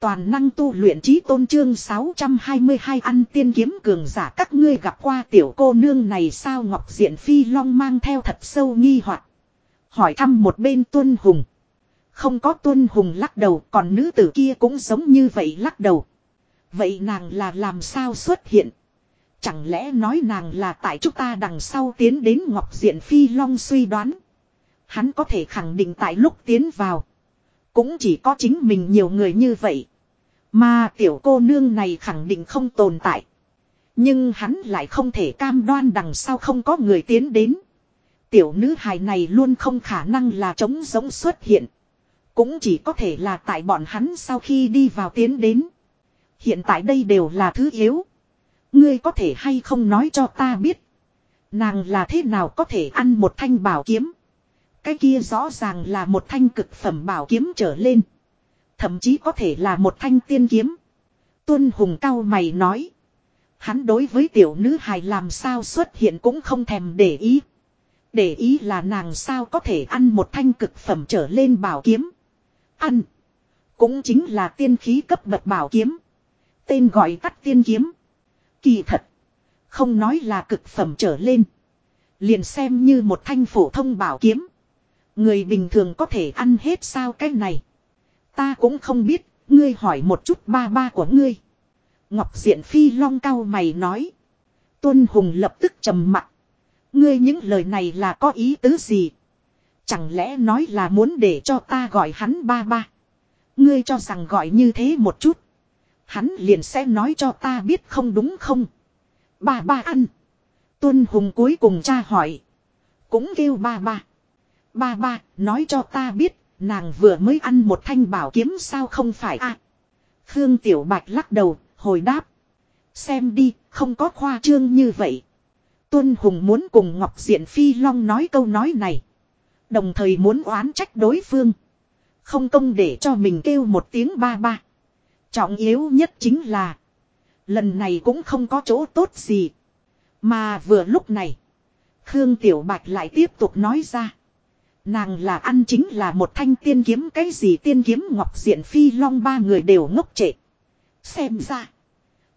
Toàn năng tu luyện trí tôn trương 622 ăn tiên kiếm cường giả các ngươi gặp qua tiểu cô nương này sao Ngọc Diện Phi Long mang theo thật sâu nghi hoặc Hỏi thăm một bên tuân hùng. Không có tuân hùng lắc đầu, còn nữ tử kia cũng giống như vậy lắc đầu. Vậy nàng là làm sao xuất hiện? Chẳng lẽ nói nàng là tại chúng ta đằng sau tiến đến Ngọc Diện Phi Long suy đoán. Hắn có thể khẳng định tại lúc tiến vào. Cũng chỉ có chính mình nhiều người như vậy. Mà tiểu cô nương này khẳng định không tồn tại. Nhưng hắn lại không thể cam đoan đằng sau không có người tiến đến. Tiểu nữ hài này luôn không khả năng là trống giống xuất hiện. Cũng chỉ có thể là tại bọn hắn sau khi đi vào tiến đến. Hiện tại đây đều là thứ yếu. Ngươi có thể hay không nói cho ta biết. Nàng là thế nào có thể ăn một thanh bảo kiếm. Cái kia rõ ràng là một thanh cực phẩm bảo kiếm trở lên. Thậm chí có thể là một thanh tiên kiếm. Tuân hùng cao mày nói. Hắn đối với tiểu nữ hài làm sao xuất hiện cũng không thèm để ý. Để ý là nàng sao có thể ăn một thanh cực phẩm trở lên bảo kiếm. Ăn. Cũng chính là tiên khí cấp bậc bảo kiếm. Tên gọi tắt tiên kiếm. Kỳ thật. Không nói là cực phẩm trở lên. Liền xem như một thanh phổ thông bảo kiếm. Người bình thường có thể ăn hết sao cái này. Ta cũng không biết, ngươi hỏi một chút ba ba của ngươi. Ngọc Diện Phi long cao mày nói. Tuân Hùng lập tức trầm mặt. Ngươi những lời này là có ý tứ gì? Chẳng lẽ nói là muốn để cho ta gọi hắn ba ba? Ngươi cho rằng gọi như thế một chút. Hắn liền sẽ nói cho ta biết không đúng không? Ba ba ăn. Tuân Hùng cuối cùng cha hỏi. Cũng kêu ba ba. Ba ba, nói cho ta biết, nàng vừa mới ăn một thanh bảo kiếm sao không phải à? Khương Tiểu Bạch lắc đầu, hồi đáp. Xem đi, không có khoa trương như vậy. Tuân Hùng muốn cùng Ngọc Diện Phi Long nói câu nói này. Đồng thời muốn oán trách đối phương. Không công để cho mình kêu một tiếng ba ba. Trọng yếu nhất chính là. Lần này cũng không có chỗ tốt gì. Mà vừa lúc này. Khương Tiểu Bạch lại tiếp tục nói ra. Nàng là ăn chính là một thanh tiên kiếm, cái gì tiên kiếm ngọc diện phi long ba người đều ngốc trệ. Xem ra.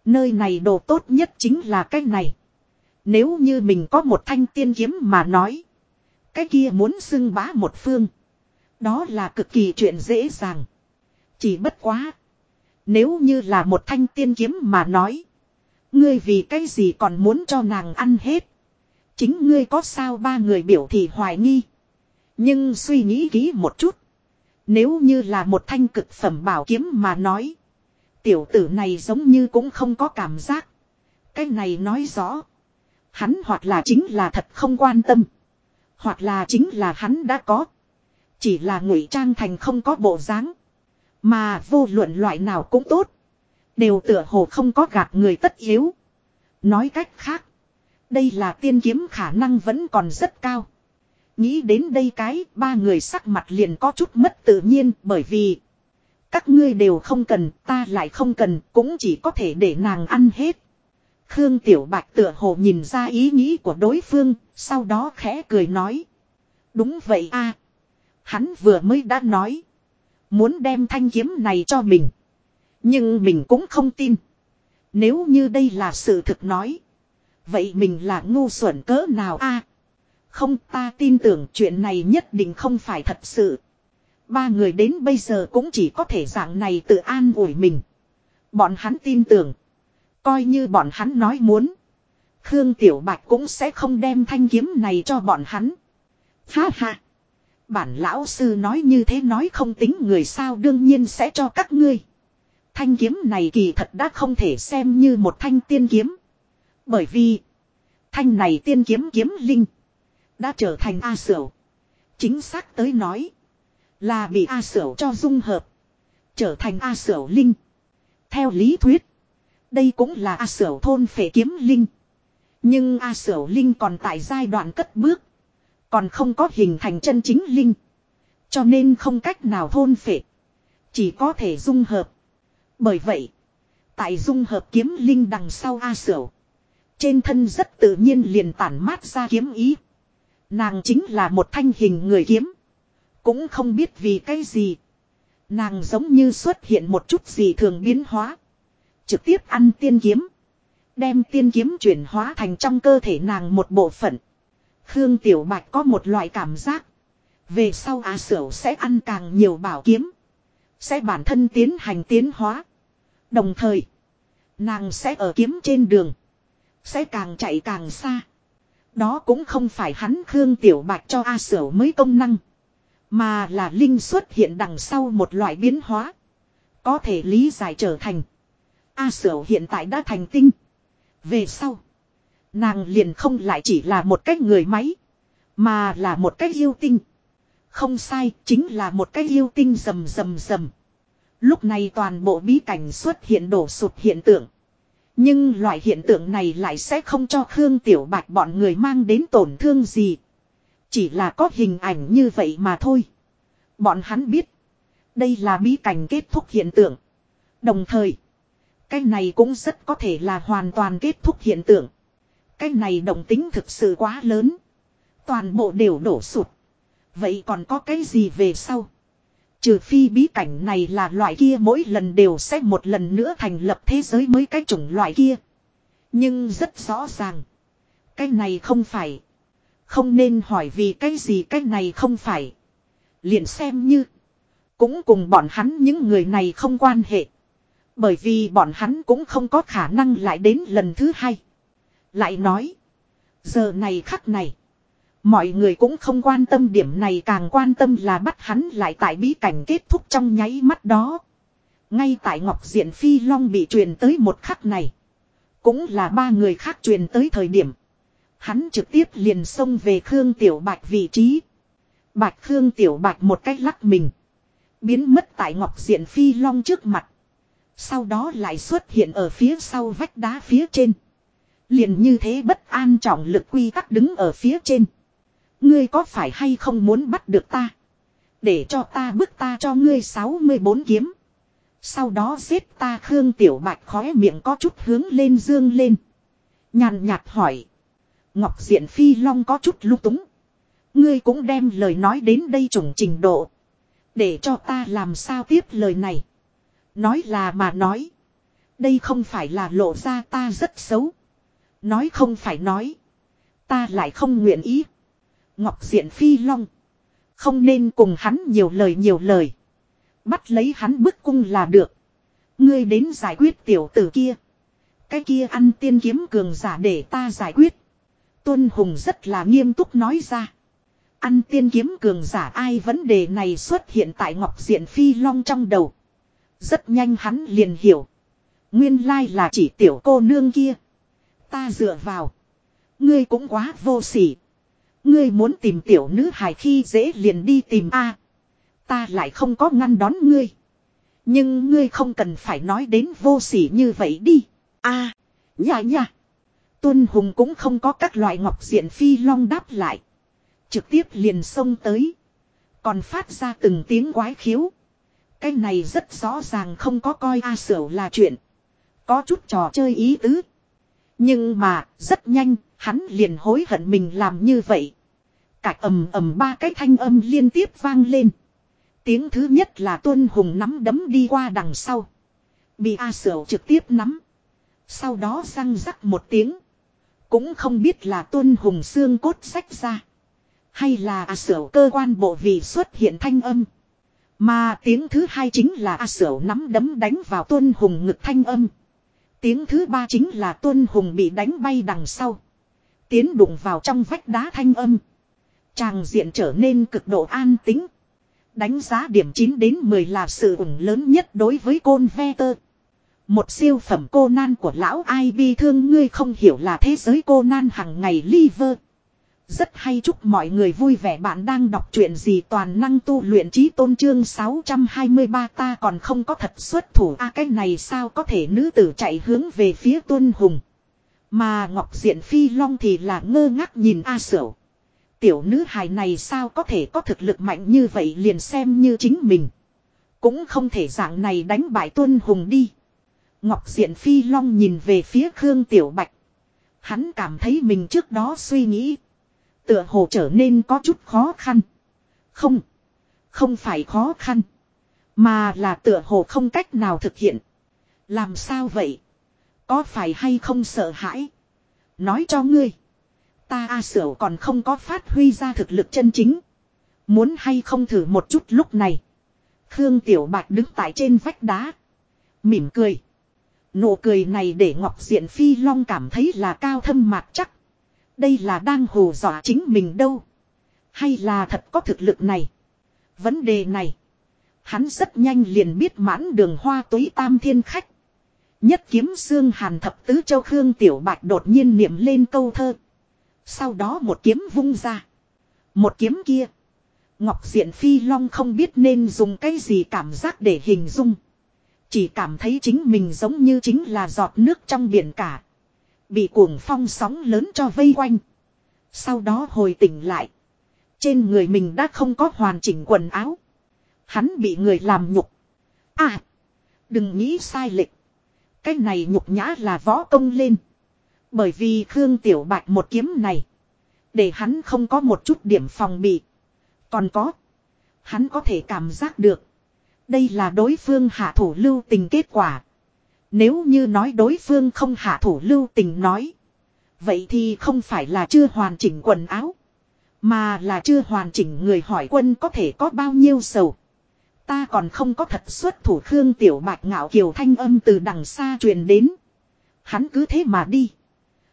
Nơi này đồ tốt nhất chính là cái này. Nếu như mình có một thanh tiên kiếm mà nói. Cái kia muốn xưng bá một phương. Đó là cực kỳ chuyện dễ dàng. Chỉ bất quá. Nếu như là một thanh tiên kiếm mà nói. Ngươi vì cái gì còn muốn cho nàng ăn hết. Chính ngươi có sao ba người biểu thị hoài nghi. Nhưng suy nghĩ kỹ một chút. Nếu như là một thanh cực phẩm bảo kiếm mà nói. Tiểu tử này giống như cũng không có cảm giác. Cái này nói rõ. Hắn hoặc là chính là thật không quan tâm. Hoặc là chính là hắn đã có. Chỉ là ngụy trang thành không có bộ dáng. Mà vô luận loại nào cũng tốt. Đều tựa hồ không có gạt người tất yếu. Nói cách khác. Đây là tiên kiếm khả năng vẫn còn rất cao. Nghĩ đến đây cái, ba người sắc mặt liền có chút mất tự nhiên, bởi vì các ngươi đều không cần, ta lại không cần, cũng chỉ có thể để nàng ăn hết. Khương Tiểu Bạch tựa hồ nhìn ra ý nghĩ của đối phương, sau đó khẽ cười nói. Đúng vậy a Hắn vừa mới đã nói. Muốn đem thanh kiếm này cho mình. Nhưng mình cũng không tin. Nếu như đây là sự thực nói. Vậy mình là ngu xuẩn cỡ nào a không, ta tin tưởng chuyện này nhất định không phải thật sự. Ba người đến bây giờ cũng chỉ có thể dạng này tự an ủi mình. Bọn hắn tin tưởng. Coi như bọn hắn nói muốn. Khương Tiểu Bạch cũng sẽ không đem thanh kiếm này cho bọn hắn. Ha ha. Bản lão sư nói như thế nói không tính người sao đương nhiên sẽ cho các ngươi. Thanh kiếm này kỳ thật đã không thể xem như một thanh tiên kiếm. Bởi vì. Thanh này tiên kiếm kiếm linh đã trở thành A Sửu. Chính xác tới nói. Là bị A Sửu cho dung hợp. Trở thành A Sửu Linh. Theo lý thuyết. Đây cũng là A Sửu thôn phệ kiếm Linh. Nhưng A Sửu Linh còn tại giai đoạn cất bước. Còn không có hình thành chân chính Linh. Cho nên không cách nào thôn phệ. Chỉ có thể dung hợp. Bởi vậy. Tại dung hợp kiếm Linh đằng sau A Sửu. Trên thân rất tự nhiên liền tản mát ra kiếm ý. Nàng chính là một thanh hình người kiếm. Cũng không biết vì cái gì. Nàng giống như xuất hiện một chút gì thường biến hóa. Trực tiếp ăn tiên kiếm. Đem tiên kiếm chuyển hóa thành trong cơ thể nàng một bộ phận. Khương Tiểu Bạch có một loại cảm giác. Về sau á sửu sẽ ăn càng nhiều bảo kiếm. Sẽ bản thân tiến hành tiến hóa. Đồng thời. Nàng sẽ ở kiếm trên đường. Sẽ càng chạy càng xa. Đó cũng không phải hắn Khương Tiểu Bạch cho A Sở mới công năng. Mà là Linh xuất hiện đằng sau một loại biến hóa. Có thể lý giải trở thành. A Sở hiện tại đã thành tinh. Về sau. Nàng liền không lại chỉ là một cái người máy. Mà là một cái yêu tinh. Không sai, chính là một cái yêu tinh rầm rầm rầm. Lúc này toàn bộ bí cảnh xuất hiện đổ sụt hiện tượng. Nhưng loại hiện tượng này lại sẽ không cho Khương Tiểu Bạch bọn người mang đến tổn thương gì. Chỉ là có hình ảnh như vậy mà thôi. Bọn hắn biết. Đây là bí cảnh kết thúc hiện tượng. Đồng thời. Cái này cũng rất có thể là hoàn toàn kết thúc hiện tượng. Cái này động tính thực sự quá lớn. Toàn bộ đều đổ sụt. Vậy còn có cái gì về sau? Trừ phi bí cảnh này là loại kia mỗi lần đều sẽ một lần nữa thành lập thế giới mới cái chủng loại kia. Nhưng rất rõ ràng. Cái này không phải. Không nên hỏi vì cái gì cái này không phải. Liền xem như. Cũng cùng bọn hắn những người này không quan hệ. Bởi vì bọn hắn cũng không có khả năng lại đến lần thứ hai. Lại nói. Giờ này khắc này. Mọi người cũng không quan tâm điểm này, càng quan tâm là bắt hắn lại tại bí cảnh kết thúc trong nháy mắt đó. Ngay tại Ngọc Diện Phi Long bị truyền tới một khắc này. Cũng là ba người khác truyền tới thời điểm. Hắn trực tiếp liền xông về Khương Tiểu Bạch vị trí. Bạch Khương Tiểu Bạch một cách lắc mình. Biến mất tại Ngọc Diện Phi Long trước mặt. Sau đó lại xuất hiện ở phía sau vách đá phía trên. Liền như thế bất an trọng lực quy tắc đứng ở phía trên. Ngươi có phải hay không muốn bắt được ta? Để cho ta bức ta cho ngươi 64 kiếm. Sau đó giết ta Khương Tiểu Bạch khóe miệng có chút hướng lên dương lên. Nhàn nhạt hỏi. Ngọc Diện Phi Long có chút lúc túng. Ngươi cũng đem lời nói đến đây trùng trình độ. Để cho ta làm sao tiếp lời này. Nói là mà nói. Đây không phải là lộ ra ta rất xấu. Nói không phải nói. Ta lại không nguyện ý. Ngọc Diện Phi Long. Không nên cùng hắn nhiều lời nhiều lời. Bắt lấy hắn bức cung là được. Ngươi đến giải quyết tiểu tử kia. Cái kia ăn tiên kiếm cường giả để ta giải quyết. Tuân Hùng rất là nghiêm túc nói ra. Ăn tiên kiếm cường giả ai vấn đề này xuất hiện tại Ngọc Diện Phi Long trong đầu. Rất nhanh hắn liền hiểu. Nguyên lai là chỉ tiểu cô nương kia. Ta dựa vào. Ngươi cũng quá vô sỉ. Ngươi muốn tìm tiểu nữ hài khi dễ liền đi tìm A. Ta lại không có ngăn đón ngươi. Nhưng ngươi không cần phải nói đến vô sỉ như vậy đi. A. À, nha nha. Tuân Hùng cũng không có các loại ngọc diện phi long đáp lại. Trực tiếp liền xông tới. Còn phát ra từng tiếng quái khiếu. Cái này rất rõ ràng không có coi A Sửu là chuyện. Có chút trò chơi ý tứ. Nhưng mà, rất nhanh, hắn liền hối hận mình làm như vậy. Cạch ầm ầm ba cái thanh âm liên tiếp vang lên. Tiếng thứ nhất là tuân hùng nắm đấm đi qua đằng sau. Bị A Sửu trực tiếp nắm. Sau đó răng rắc một tiếng. Cũng không biết là tuân hùng xương cốt sách ra. Hay là A Sửu cơ quan bộ vị xuất hiện thanh âm. Mà tiếng thứ hai chính là A Sửu nắm đấm đánh vào tuân hùng ngực thanh âm. Tiếng thứ ba chính là tuân hùng bị đánh bay đằng sau. Tiến đụng vào trong vách đá thanh âm. Tràng diện trở nên cực độ an tính. Đánh giá điểm 9 đến 10 là sự ủng lớn nhất đối với côn ve tơ. Một siêu phẩm cô nan của lão ai bi thương ngươi không hiểu là thế giới cô nan hằng ngày liver. Rất hay chúc mọi người vui vẻ bạn đang đọc chuyện gì toàn năng tu luyện trí tôn trương 623 ta còn không có thật xuất thủ a à, cái này sao có thể nữ tử chạy hướng về phía tuân hùng. Mà Ngọc Diện Phi Long thì là ngơ ngác nhìn A Sửu. Tiểu nữ hài này sao có thể có thực lực mạnh như vậy liền xem như chính mình. Cũng không thể dạng này đánh bại tuân hùng đi. Ngọc Diện Phi Long nhìn về phía Khương Tiểu Bạch. Hắn cảm thấy mình trước đó suy nghĩ. Tựa hồ trở nên có chút khó khăn. Không. Không phải khó khăn. Mà là tựa hồ không cách nào thực hiện. Làm sao vậy? Có phải hay không sợ hãi? Nói cho ngươi. Ta A Sửu còn không có phát huy ra thực lực chân chính. Muốn hay không thử một chút lúc này. Khương Tiểu Bạch đứng tại trên vách đá. Mỉm cười. Nụ cười này để Ngọc Diện Phi Long cảm thấy là cao thâm mạc chắc. Đây là đang hù dọa chính mình đâu. Hay là thật có thực lực này. Vấn đề này. Hắn rất nhanh liền biết mãn đường hoa túy tam thiên khách. Nhất kiếm xương hàn thập tứ châu Khương Tiểu Bạch đột nhiên niệm lên câu thơ. Sau đó một kiếm vung ra. Một kiếm kia. Ngọc Diện Phi Long không biết nên dùng cái gì cảm giác để hình dung. Chỉ cảm thấy chính mình giống như chính là giọt nước trong biển cả. Bị cuồng phong sóng lớn cho vây quanh. Sau đó hồi tỉnh lại. Trên người mình đã không có hoàn chỉnh quần áo. Hắn bị người làm nhục. À. Đừng nghĩ sai lệch. Cái này nhục nhã là võ công lên. Bởi vì Khương Tiểu Bạch một kiếm này. Để hắn không có một chút điểm phòng bị. Còn có. Hắn có thể cảm giác được. Đây là đối phương hạ thủ lưu tình kết quả. Nếu như nói đối phương không hạ thủ lưu tình nói. Vậy thì không phải là chưa hoàn chỉnh quần áo. Mà là chưa hoàn chỉnh người hỏi quân có thể có bao nhiêu sầu. Ta còn không có thật xuất thủ Khương Tiểu Bạch ngạo kiều thanh âm từ đằng xa truyền đến. Hắn cứ thế mà đi.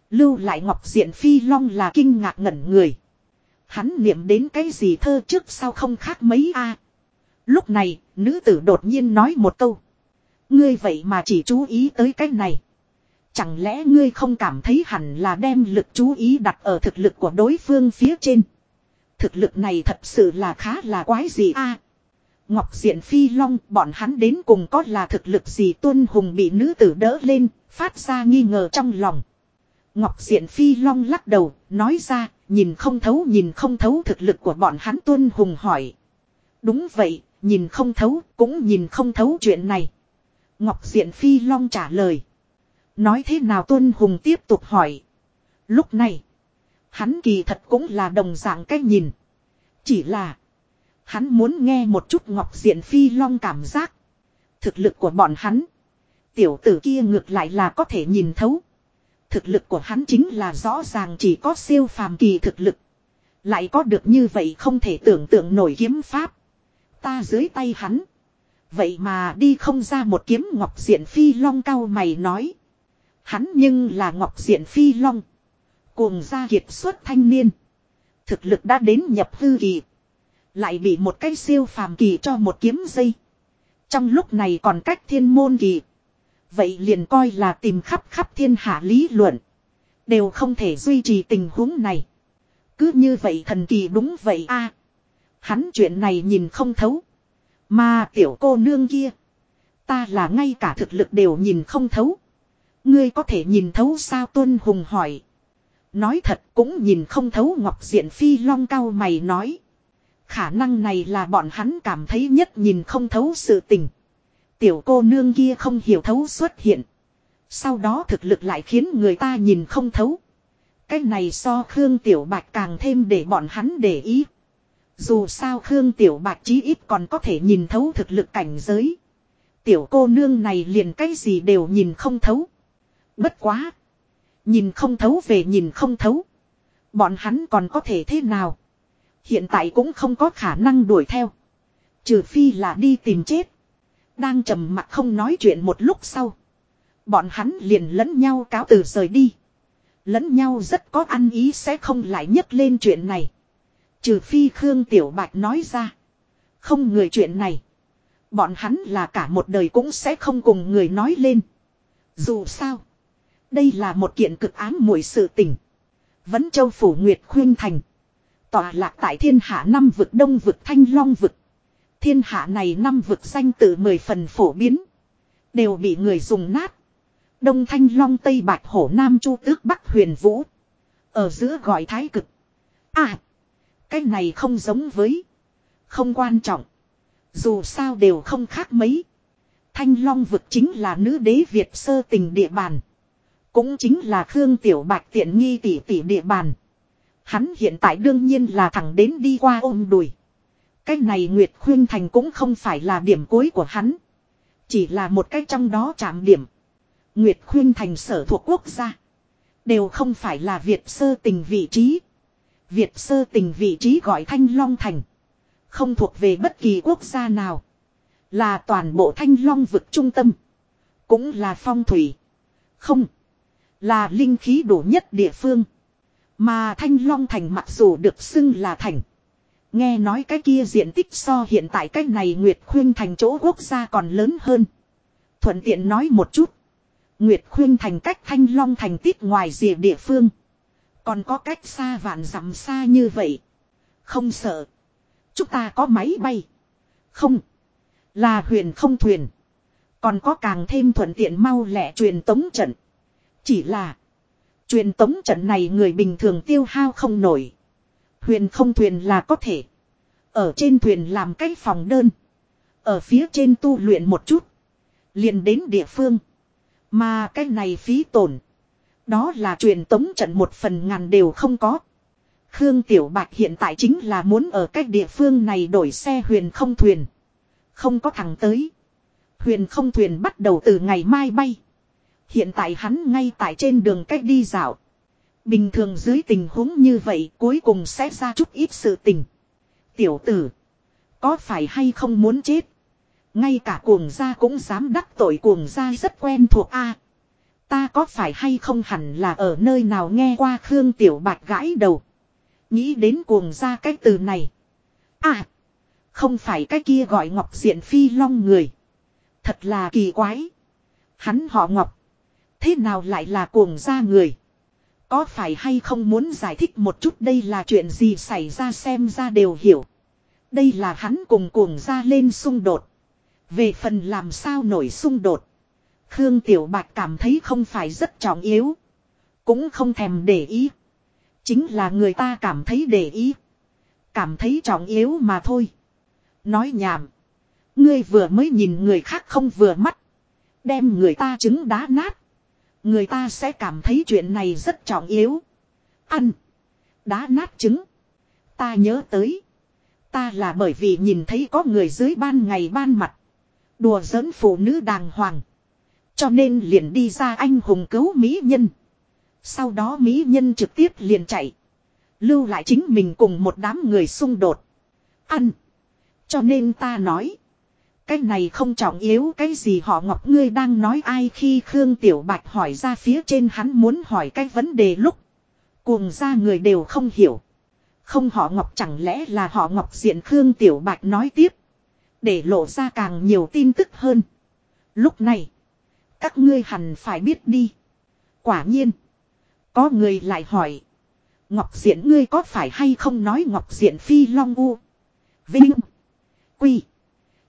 Lưu lại ngọc diện phi long là kinh ngạc ngẩn người. Hắn niệm đến cái gì thơ trước sau không khác mấy a. Lúc này, nữ tử đột nhiên nói một câu. Ngươi vậy mà chỉ chú ý tới cái này. Chẳng lẽ ngươi không cảm thấy hẳn là đem lực chú ý đặt ở thực lực của đối phương phía trên. Thực lực này thật sự là khá là quái gì a Ngọc Diện Phi Long bọn hắn đến cùng có là thực lực gì tuân hùng bị nữ tử đỡ lên, phát ra nghi ngờ trong lòng. Ngọc Diện Phi Long lắc đầu, nói ra, nhìn không thấu nhìn không thấu thực lực của bọn hắn tuân hùng hỏi. Đúng vậy, nhìn không thấu, cũng nhìn không thấu chuyện này. Ngọc Diện Phi Long trả lời. Nói thế nào tuân hùng tiếp tục hỏi. Lúc này, hắn kỳ thật cũng là đồng dạng cách nhìn. Chỉ là, hắn muốn nghe một chút Ngọc Diện Phi Long cảm giác. Thực lực của bọn hắn. Tiểu tử kia ngược lại là có thể nhìn thấu. Thực lực của hắn chính là rõ ràng chỉ có siêu phàm kỳ thực lực. Lại có được như vậy không thể tưởng tượng nổi kiếm pháp. Ta dưới tay hắn. Vậy mà đi không ra một kiếm ngọc diện phi long cao mày nói. Hắn nhưng là ngọc diện phi long. Cuồng gia kiệt xuất thanh niên. Thực lực đã đến nhập hư kỳ. Lại bị một cái siêu phàm kỳ cho một kiếm dây. Trong lúc này còn cách thiên môn kỳ. Vậy liền coi là tìm khắp khắp thiên hạ lý luận. Đều không thể duy trì tình huống này. Cứ như vậy thần kỳ đúng vậy a Hắn chuyện này nhìn không thấu. Mà tiểu cô nương kia. Ta là ngay cả thực lực đều nhìn không thấu. Ngươi có thể nhìn thấu sao tuân hùng hỏi. Nói thật cũng nhìn không thấu ngọc diện phi long cao mày nói. Khả năng này là bọn hắn cảm thấy nhất nhìn không thấu sự tình. Tiểu cô nương kia không hiểu thấu xuất hiện. Sau đó thực lực lại khiến người ta nhìn không thấu. Cái này so Khương Tiểu Bạch càng thêm để bọn hắn để ý. Dù sao Khương Tiểu Bạch chí ít còn có thể nhìn thấu thực lực cảnh giới. Tiểu cô nương này liền cái gì đều nhìn không thấu. Bất quá. Nhìn không thấu về nhìn không thấu. Bọn hắn còn có thể thế nào. Hiện tại cũng không có khả năng đuổi theo. Trừ phi là đi tìm chết. Đang trầm mặt không nói chuyện một lúc sau. Bọn hắn liền lẫn nhau cáo từ rời đi. Lẫn nhau rất có ăn ý sẽ không lại nhấc lên chuyện này. Trừ phi Khương Tiểu Bạch nói ra. Không người chuyện này. Bọn hắn là cả một đời cũng sẽ không cùng người nói lên. Dù sao. Đây là một kiện cực ám mùi sự tình. Vấn châu phủ Nguyệt Khuyên Thành. Tòa lạc tại thiên hạ năm vực, đông vực, thanh long vực. Thiên hạ này năm vực danh tự mười phần phổ biến. Đều bị người dùng nát. Đông thanh long, tây bạch hổ, nam chu tước, bắc huyền vũ. Ở giữa gọi thái cực. À. Cái này không giống với. Không quan trọng. Dù sao đều không khác mấy. Thanh long vực chính là nữ đế Việt sơ tình địa bàn. Cũng chính là Khương Tiểu Bạch tiện nghi tỷ tỷ địa bàn. Hắn hiện tại đương nhiên là thẳng đến đi qua ôm đùi. Cái này Nguyệt Khuyên Thành cũng không phải là điểm cuối của hắn. Chỉ là một cái trong đó chạm điểm. Nguyệt Khuyên Thành sở thuộc quốc gia. Đều không phải là Việt sơ tình vị trí. Việt sơ tình vị trí gọi Thanh Long Thành. Không thuộc về bất kỳ quốc gia nào. Là toàn bộ Thanh Long vực trung tâm. Cũng là phong thủy. Không. Là linh khí đủ nhất địa phương. Mà Thanh Long Thành mặc dù được xưng là thành. Nghe nói cái kia diện tích so hiện tại cái này Nguyệt Khuyên Thành chỗ quốc gia còn lớn hơn. Thuận tiện nói một chút. Nguyệt Khuyên Thành cách Thanh Long Thành tít ngoài rìa địa phương. Còn có cách xa vạn dặm xa như vậy. Không sợ. Chúng ta có máy bay. Không. Là huyền không thuyền. Còn có càng thêm thuận tiện mau lẹ truyền tống trận. Chỉ là. Truyền tống trận này người bình thường tiêu hao không nổi. Huyền không thuyền là có thể. Ở trên thuyền làm cái phòng đơn. Ở phía trên tu luyện một chút. liền đến địa phương. Mà cái này phí tổn. Đó là truyền tống trận một phần ngàn đều không có. Khương Tiểu Bạch hiện tại chính là muốn ở cách địa phương này đổi xe huyền không thuyền. Không có thằng tới. Huyền không thuyền bắt đầu từ ngày mai bay. Hiện tại hắn ngay tại trên đường cách đi dạo. Bình thường dưới tình huống như vậy cuối cùng sẽ ra chút ít sự tình. Tiểu tử. Có phải hay không muốn chết? Ngay cả cuồng gia cũng dám đắc tội cuồng gia rất quen thuộc a. ta có phải hay không hẳn là ở nơi nào nghe qua Khương Tiểu Bạch gãi đầu. Nghĩ đến cuồng gia cái từ này. À. Không phải cái kia gọi Ngọc Diện Phi Long người. Thật là kỳ quái. Hắn họ Ngọc. Thế nào lại là cuồng gia người? Có phải hay không muốn giải thích một chút đây là chuyện gì xảy ra xem ra đều hiểu. Đây là hắn cùng cuồng ra lên xung đột. Về phần làm sao nổi xung đột. Khương Tiểu Bạch cảm thấy không phải rất trọng yếu. Cũng không thèm để ý. Chính là người ta cảm thấy để ý. Cảm thấy trọng yếu mà thôi. Nói nhảm. Ngươi vừa mới nhìn người khác không vừa mắt. Đem người ta trứng đá nát. Người ta sẽ cảm thấy chuyện này rất trọng yếu. Ăn. Đá nát trứng. Ta nhớ tới. Ta là bởi vì nhìn thấy có người dưới ban ngày ban mặt. Đùa giỡn phụ nữ đàng hoàng. Cho nên liền đi ra anh hùng cứu mỹ nhân. Sau đó mỹ nhân trực tiếp liền chạy. Lưu lại chính mình cùng một đám người xung đột. Ăn. Cho nên ta nói. Cái này không trọng yếu, cái gì họ ngọc ngươi đang nói ai khi Khương Tiểu Bạch hỏi ra phía trên hắn muốn hỏi cái vấn đề lúc. Cuồng ra người đều không hiểu. Không họ ngọc chẳng lẽ là họ ngọc diện Khương Tiểu Bạch nói tiếp. Để lộ ra càng nhiều tin tức hơn. Lúc này. Các ngươi hẳn phải biết đi. Quả nhiên. Có người lại hỏi. Ngọc diện ngươi có phải hay không nói ngọc diện phi long u. Vinh. Quy.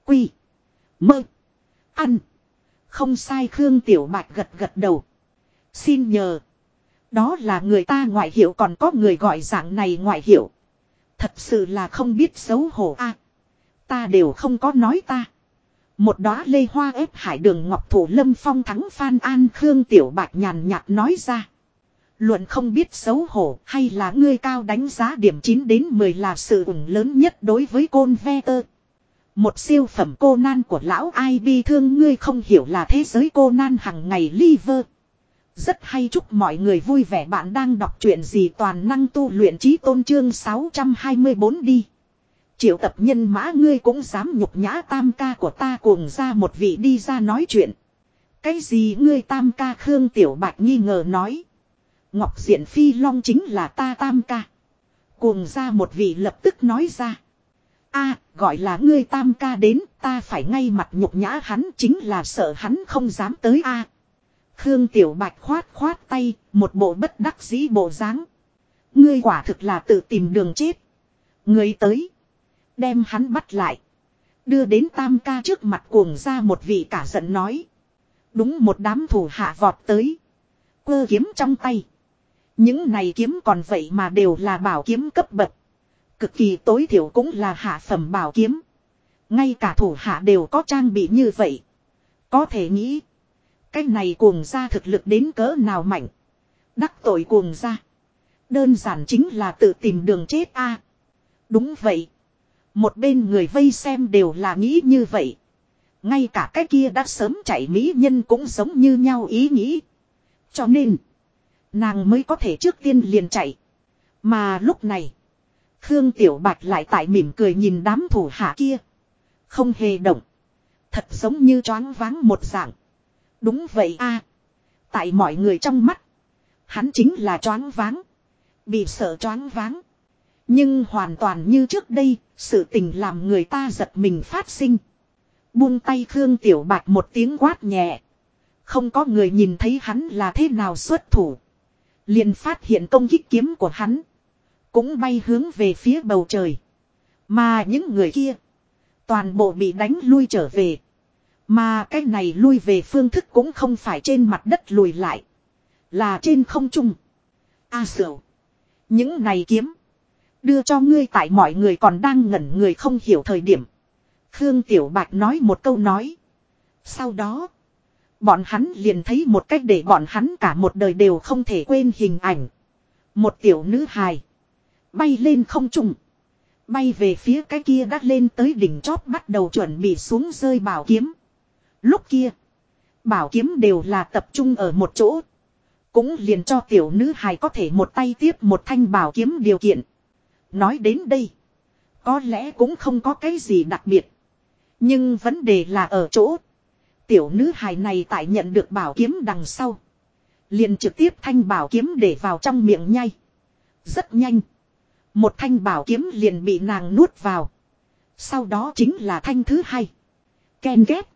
Quy. Mơ. Ăn. Không sai Khương Tiểu Bạch gật gật đầu. Xin nhờ. Đó là người ta ngoại hiệu còn có người gọi dạng này ngoại hiệu. Thật sự là không biết xấu hổ a. ta đều không có nói ta. Một đóa lê hoa ép hải đường ngọc thủ lâm phong thắng Phan An Khương Tiểu Bạch nhàn nhạt nói ra. Luận không biết xấu hổ hay là ngươi cao đánh giá điểm 9 đến 10 là sự ủng lớn nhất đối với côn ve tơ. Một siêu phẩm cô nan của lão ai bi thương ngươi không hiểu là thế giới cô nan hằng ngày liver. Rất hay chúc mọi người vui vẻ bạn đang đọc truyện gì toàn năng tu luyện trí tôn trương 624 đi. Triệu tập nhân mã ngươi cũng dám nhục nhã tam ca của ta cuồng ra một vị đi ra nói chuyện. Cái gì ngươi tam ca Khương Tiểu Bạch nghi ngờ nói. Ngọc Diện Phi Long chính là ta tam ca. Cuồng ra một vị lập tức nói ra a gọi là ngươi tam ca đến ta phải ngay mặt nhục nhã hắn chính là sợ hắn không dám tới a Khương Tiểu Bạch khoát khoát tay, một bộ bất đắc dĩ bộ dáng. Ngươi quả thực là tự tìm đường chết. Ngươi tới. Đem hắn bắt lại. Đưa đến tam ca trước mặt cuồng ra một vị cả giận nói. Đúng một đám thủ hạ vọt tới. Quơ kiếm trong tay. Những này kiếm còn vậy mà đều là bảo kiếm cấp bậc. Cực kỳ tối thiểu cũng là hạ phẩm bảo kiếm. Ngay cả thủ hạ đều có trang bị như vậy. Có thể nghĩ. Cái này cuồng ra thực lực đến cỡ nào mạnh. Đắc tội cuồng ra. Đơn giản chính là tự tìm đường chết a. Đúng vậy. Một bên người vây xem đều là nghĩ như vậy. Ngay cả cái kia đã sớm chạy mỹ nhân cũng giống như nhau ý nghĩ. Cho nên, nàng mới có thể trước tiên liền chạy. Mà lúc này, Khương Tiểu Bạch lại tại mỉm cười nhìn đám thủ hạ kia. Không hề động. Thật giống như choáng váng một dạng. Đúng vậy a Tại mọi người trong mắt. Hắn chính là choáng váng. Bị sợ choáng váng. Nhưng hoàn toàn như trước đây, sự tình làm người ta giật mình phát sinh. Buông tay Khương Tiểu Bạch một tiếng quát nhẹ. Không có người nhìn thấy hắn là thế nào xuất thủ. liền phát hiện công kích kiếm của hắn. Cũng bay hướng về phía bầu trời. Mà những người kia. Toàn bộ bị đánh lui trở về. Mà cái này lui về phương thức cũng không phải trên mặt đất lùi lại. Là trên không trung. A à, sửu. Những này kiếm. Đưa cho ngươi tại mọi người còn đang ngẩn người không hiểu thời điểm. Khương Tiểu Bạch nói một câu nói. Sau đó. Bọn hắn liền thấy một cách để bọn hắn cả một đời đều không thể quên hình ảnh. Một tiểu nữ hài. Bay lên không trung. Bay về phía cái kia đã lên tới đỉnh chót bắt đầu chuẩn bị xuống rơi bảo kiếm. Lúc kia. Bảo kiếm đều là tập trung ở một chỗ. Cũng liền cho tiểu nữ hài có thể một tay tiếp một thanh bảo kiếm điều kiện. Nói đến đây. Có lẽ cũng không có cái gì đặc biệt. Nhưng vấn đề là ở chỗ. Tiểu nữ hài này tại nhận được bảo kiếm đằng sau. Liền trực tiếp thanh bảo kiếm để vào trong miệng nhay. Rất nhanh. Một thanh bảo kiếm liền bị nàng nuốt vào. Sau đó chính là thanh thứ hai. Ken ghép.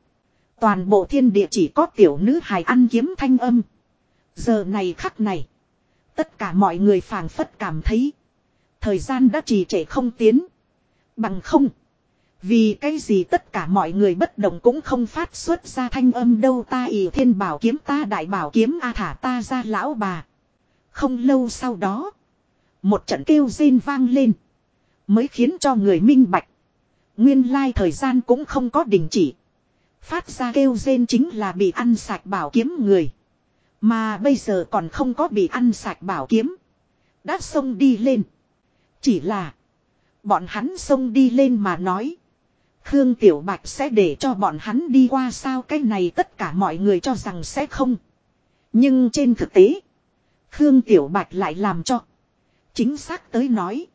Toàn bộ thiên địa chỉ có tiểu nữ hài ăn kiếm thanh âm. Giờ này khắc này. Tất cả mọi người phảng phất cảm thấy. Thời gian đã trì trệ không tiến. Bằng không. Vì cái gì tất cả mọi người bất động cũng không phát xuất ra thanh âm đâu ta ỷ thiên bảo kiếm ta đại bảo kiếm a thả ta ra lão bà. Không lâu sau đó. Một trận kêu rên vang lên. Mới khiến cho người minh bạch. Nguyên lai thời gian cũng không có đình chỉ. Phát ra kêu rên chính là bị ăn sạch bảo kiếm người. Mà bây giờ còn không có bị ăn sạch bảo kiếm. Đã xông đi lên. Chỉ là. Bọn hắn xông đi lên mà nói. Khương Tiểu Bạch sẽ để cho bọn hắn đi qua sao cái này tất cả mọi người cho rằng sẽ không. Nhưng trên thực tế. Khương Tiểu Bạch lại làm cho. Chính xác tới nói.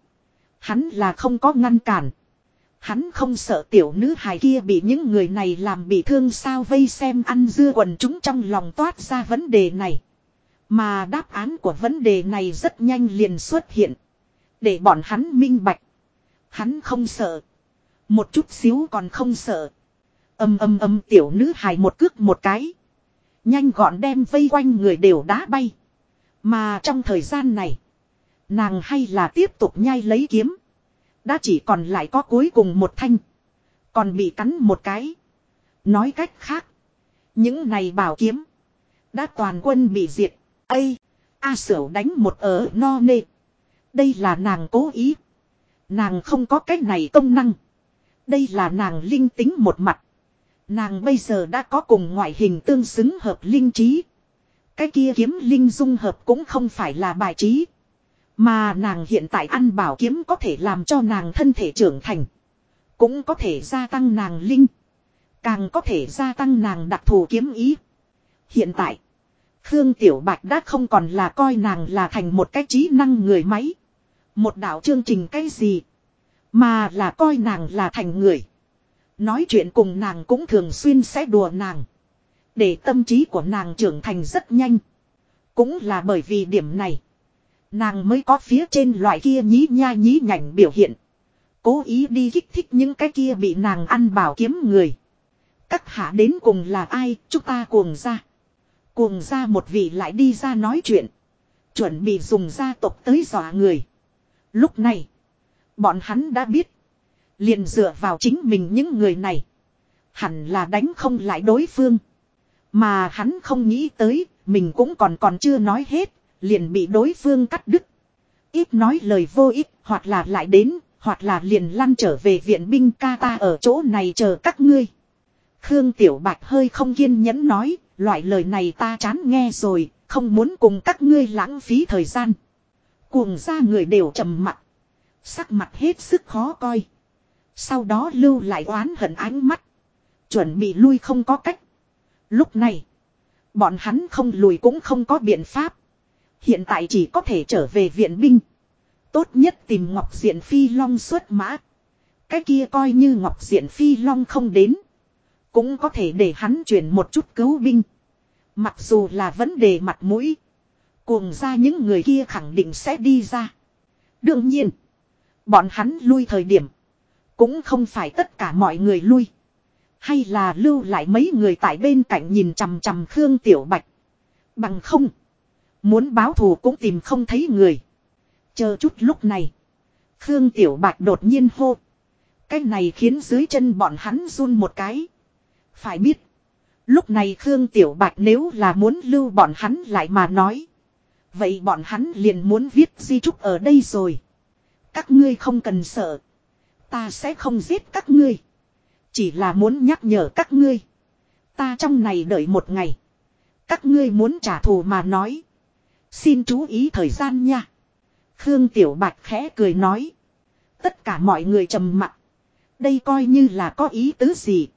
Hắn là không có ngăn cản. Hắn không sợ tiểu nữ hài kia bị những người này làm bị thương sao vây xem ăn dưa quần chúng trong lòng toát ra vấn đề này. Mà đáp án của vấn đề này rất nhanh liền xuất hiện. Để bọn hắn minh bạch. Hắn không sợ. Một chút xíu còn không sợ. Âm âm âm tiểu nữ hài một cước một cái. Nhanh gọn đem vây quanh người đều đá bay. Mà trong thời gian này. Nàng hay là tiếp tục nhai lấy kiếm. Đã chỉ còn lại có cuối cùng một thanh. Còn bị cắn một cái. Nói cách khác. Những này bảo kiếm. Đã toàn quân bị diệt. Ây. A sở đánh một ở no nê. Đây là nàng cố ý. Nàng không có cái này công năng. Đây là nàng linh tính một mặt. Nàng bây giờ đã có cùng ngoại hình tương xứng hợp linh trí. Cái kia kiếm linh dung hợp cũng không phải là bài trí. Mà nàng hiện tại ăn bảo kiếm có thể làm cho nàng thân thể trưởng thành. Cũng có thể gia tăng nàng linh. Càng có thể gia tăng nàng đặc thù kiếm ý. Hiện tại. Khương Tiểu Bạch đã không còn là coi nàng là thành một cái trí năng người máy. Một đạo chương trình cái gì. Mà là coi nàng là thành người. Nói chuyện cùng nàng cũng thường xuyên sẽ đùa nàng. Để tâm trí của nàng trưởng thành rất nhanh. Cũng là bởi vì điểm này. Nàng mới có phía trên loại kia nhí nha nhí nhảnh biểu hiện. Cố ý đi kích thích những cái kia bị nàng ăn bảo kiếm người. Các hạ đến cùng là ai, chúng ta cuồng ra. Cuồng ra một vị lại đi ra nói chuyện. Chuẩn bị dùng gia tộc tới dọa người. Lúc này, bọn hắn đã biết. Liền dựa vào chính mình những người này. Hẳn là đánh không lại đối phương. Mà hắn không nghĩ tới, mình cũng còn còn chưa nói hết, liền bị đối phương cắt đứt. Ít nói lời vô ích, hoặc là lại đến, hoặc là liền lăn trở về viện binh ca ta ở chỗ này chờ các ngươi. Khương Tiểu Bạch hơi không kiên nhẫn nói, loại lời này ta chán nghe rồi, không muốn cùng các ngươi lãng phí thời gian. Cuồng ra người đều trầm mặt. Sắc mặt hết sức khó coi. Sau đó lưu lại oán hận ánh mắt. Chuẩn bị lui không có cách. Lúc này. Bọn hắn không lùi cũng không có biện pháp. Hiện tại chỉ có thể trở về viện binh. Tốt nhất tìm Ngọc Diện Phi Long xuất mã. Cái kia coi như Ngọc Diện Phi Long không đến. Cũng có thể để hắn chuyển một chút cứu binh. Mặc dù là vấn đề mặt mũi. Cuồng ra những người kia khẳng định sẽ đi ra. Đương nhiên. Bọn hắn lui thời điểm. Cũng không phải tất cả mọi người lui. Hay là lưu lại mấy người tại bên cạnh nhìn chằm chằm Khương Tiểu Bạch. Bằng không. Muốn báo thù cũng tìm không thấy người. Chờ chút lúc này. Khương Tiểu Bạch đột nhiên hô. Cái này khiến dưới chân bọn hắn run một cái. Phải biết. Lúc này Khương Tiểu Bạch nếu là muốn lưu bọn hắn lại mà nói. Vậy bọn hắn liền muốn viết di trúc ở đây rồi. Các ngươi không cần sợ. Ta sẽ không giết các ngươi. Chỉ là muốn nhắc nhở các ngươi. Ta trong này đợi một ngày. Các ngươi muốn trả thù mà nói. Xin chú ý thời gian nha. Khương Tiểu Bạch khẽ cười nói. Tất cả mọi người trầm mặt. Đây coi như là có ý tứ gì.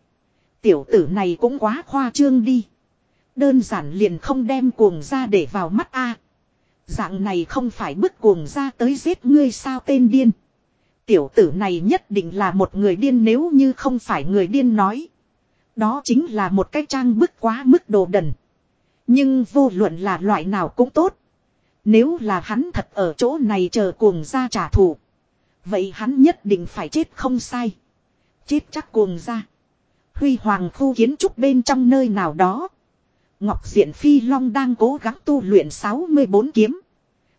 Tiểu tử này cũng quá khoa trương đi. Đơn giản liền không đem cuồng ra để vào mắt a. Dạng này không phải bức cuồng ra tới giết ngươi sao tên điên. Tiểu tử này nhất định là một người điên nếu như không phải người điên nói. Đó chính là một cái trang bức quá mức đồ đần. Nhưng vô luận là loại nào cũng tốt. Nếu là hắn thật ở chỗ này chờ cuồng ra trả thù. Vậy hắn nhất định phải chết không sai. Chết chắc cuồng ra. Huy hoàng khu kiến trúc bên trong nơi nào đó. Ngọc Diện Phi Long đang cố gắng tu luyện 64 kiếm.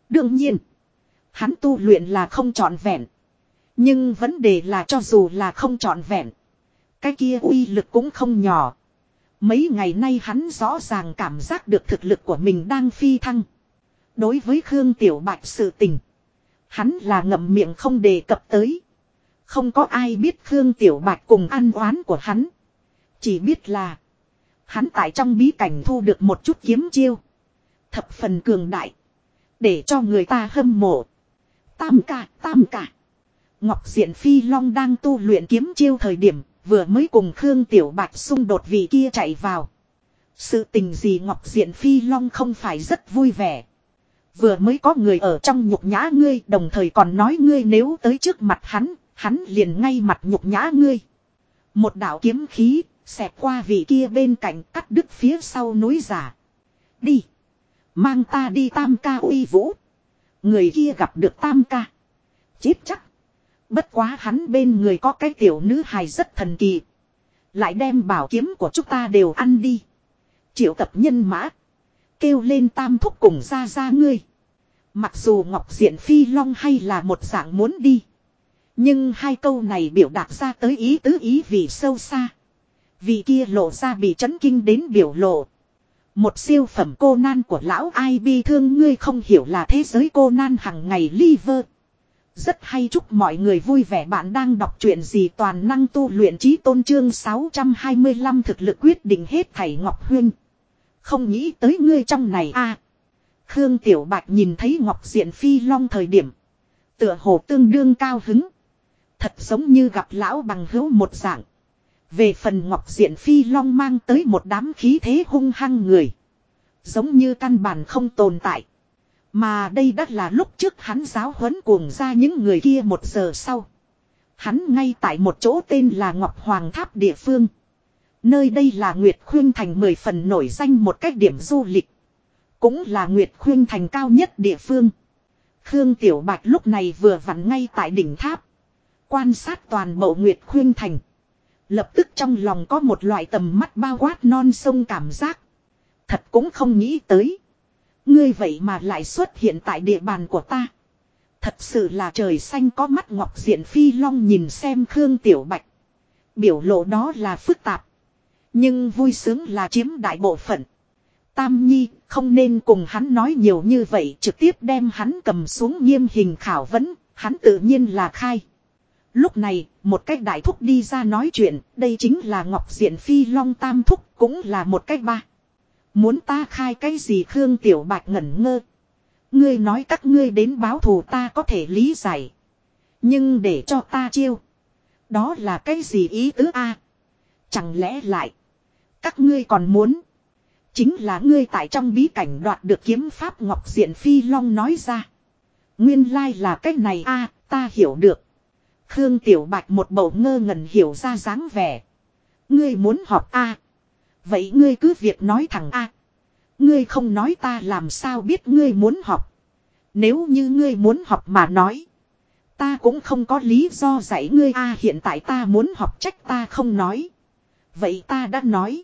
Đương nhiên. Hắn tu luyện là không trọn vẹn. Nhưng vấn đề là cho dù là không trọn vẹn. Cái kia uy lực cũng không nhỏ. Mấy ngày nay hắn rõ ràng cảm giác được thực lực của mình đang phi thăng. Đối với Khương Tiểu Bạch sự tình. Hắn là ngậm miệng không đề cập tới. Không có ai biết Khương Tiểu Bạch cùng ăn oán của hắn. Chỉ biết là. Hắn tại trong bí cảnh thu được một chút kiếm chiêu. Thập phần cường đại. Để cho người ta hâm mộ. Tam ca, tam ca. Ngọc Diện Phi Long đang tu luyện kiếm chiêu thời điểm, vừa mới cùng Khương Tiểu Bạch xung đột vì kia chạy vào. Sự tình gì Ngọc Diện Phi Long không phải rất vui vẻ. Vừa mới có người ở trong nhục nhã ngươi đồng thời còn nói ngươi nếu tới trước mặt hắn, hắn liền ngay mặt nhục nhã ngươi. Một đạo kiếm khí, xẹt qua vị kia bên cạnh cắt đứt phía sau núi giả. Đi. Mang ta đi tam ca uy vũ. Người kia gặp được tam ca. Chết chắc. Bất quá hắn bên người có cái tiểu nữ hài rất thần kỳ. Lại đem bảo kiếm của chúng ta đều ăn đi. Triệu tập nhân mã. Kêu lên tam thúc cùng ra ra ngươi. Mặc dù Ngọc Diện Phi Long hay là một dạng muốn đi. Nhưng hai câu này biểu đạt ra tới ý tứ ý vì sâu xa. Vì kia lộ ra bị chấn kinh đến biểu lộ. Một siêu phẩm cô nan của lão ai bi thương ngươi không hiểu là thế giới cô nan hằng ngày liver. Rất hay chúc mọi người vui vẻ bạn đang đọc truyện gì toàn năng tu luyện trí tôn trương 625 thực lực quyết định hết thảy Ngọc Huyên. Không nghĩ tới ngươi trong này a Khương Tiểu Bạch nhìn thấy Ngọc Diện Phi Long thời điểm. Tựa hồ tương đương cao hứng. Thật giống như gặp lão bằng hữu một dạng. Về phần Ngọc Diện Phi Long mang tới một đám khí thế hung hăng người. Giống như căn bản không tồn tại. Mà đây đã là lúc trước hắn giáo huấn cuồng ra những người kia một giờ sau. Hắn ngay tại một chỗ tên là Ngọc Hoàng Tháp địa phương. Nơi đây là Nguyệt Khuyên Thành mười phần nổi danh một cách điểm du lịch. Cũng là Nguyệt Khuyên Thành cao nhất địa phương. Khương Tiểu Bạch lúc này vừa vặn ngay tại đỉnh tháp. Quan sát toàn bộ Nguyệt Khuyên Thành. Lập tức trong lòng có một loại tầm mắt bao quát non sông cảm giác. Thật cũng không nghĩ tới. Ngươi vậy mà lại xuất hiện tại địa bàn của ta. Thật sự là trời xanh có mắt ngọc diện phi long nhìn xem Khương Tiểu Bạch. Biểu lộ đó là phức tạp. Nhưng vui sướng là chiếm đại bộ phận. Tam Nhi không nên cùng hắn nói nhiều như vậy trực tiếp đem hắn cầm xuống nghiêm hình khảo vấn, hắn tự nhiên là khai. Lúc này, một cách đại thúc đi ra nói chuyện, đây chính là Ngọc Diện Phi Long Tam Thúc, cũng là một cách ba. Muốn ta khai cái gì Khương Tiểu Bạch ngẩn ngơ. Ngươi nói các ngươi đến báo thù ta có thể lý giải. Nhưng để cho ta chiêu. Đó là cái gì ý tứ a? Chẳng lẽ lại. Các ngươi còn muốn. Chính là ngươi tại trong bí cảnh đoạt được kiếm pháp Ngọc Diện Phi Long nói ra. Nguyên lai là cái này a, ta hiểu được. Khương Tiểu Bạch một bầu ngơ ngẩn hiểu ra dáng vẻ. Ngươi muốn họp a? Vậy ngươi cứ việc nói thẳng a. Ngươi không nói ta làm sao biết ngươi muốn học. Nếu như ngươi muốn học mà nói. Ta cũng không có lý do dạy ngươi a hiện tại ta muốn học trách ta không nói. Vậy ta đã nói.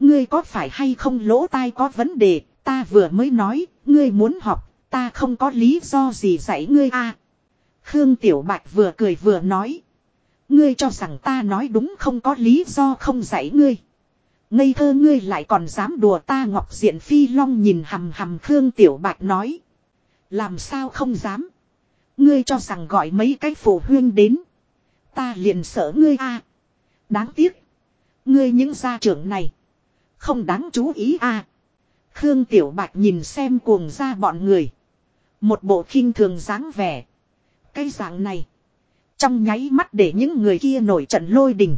Ngươi có phải hay không lỗ tai có vấn đề, ta vừa mới nói, ngươi muốn học, ta không có lý do gì dạy ngươi a. Khương Tiểu Bạch vừa cười vừa nói. Ngươi cho rằng ta nói đúng không có lý do không dạy ngươi. Ngây thơ ngươi lại còn dám đùa ta Ngọc Diện Phi Long nhìn hầm hầm Khương Tiểu Bạch nói. Làm sao không dám. Ngươi cho rằng gọi mấy cái phụ huyên đến. Ta liền sợ ngươi a. Đáng tiếc. Ngươi những gia trưởng này. Không đáng chú ý a. Khương Tiểu Bạch nhìn xem cuồng ra bọn người. Một bộ khinh thường dáng vẻ. Cái dạng này. Trong nháy mắt để những người kia nổi trận lôi đình.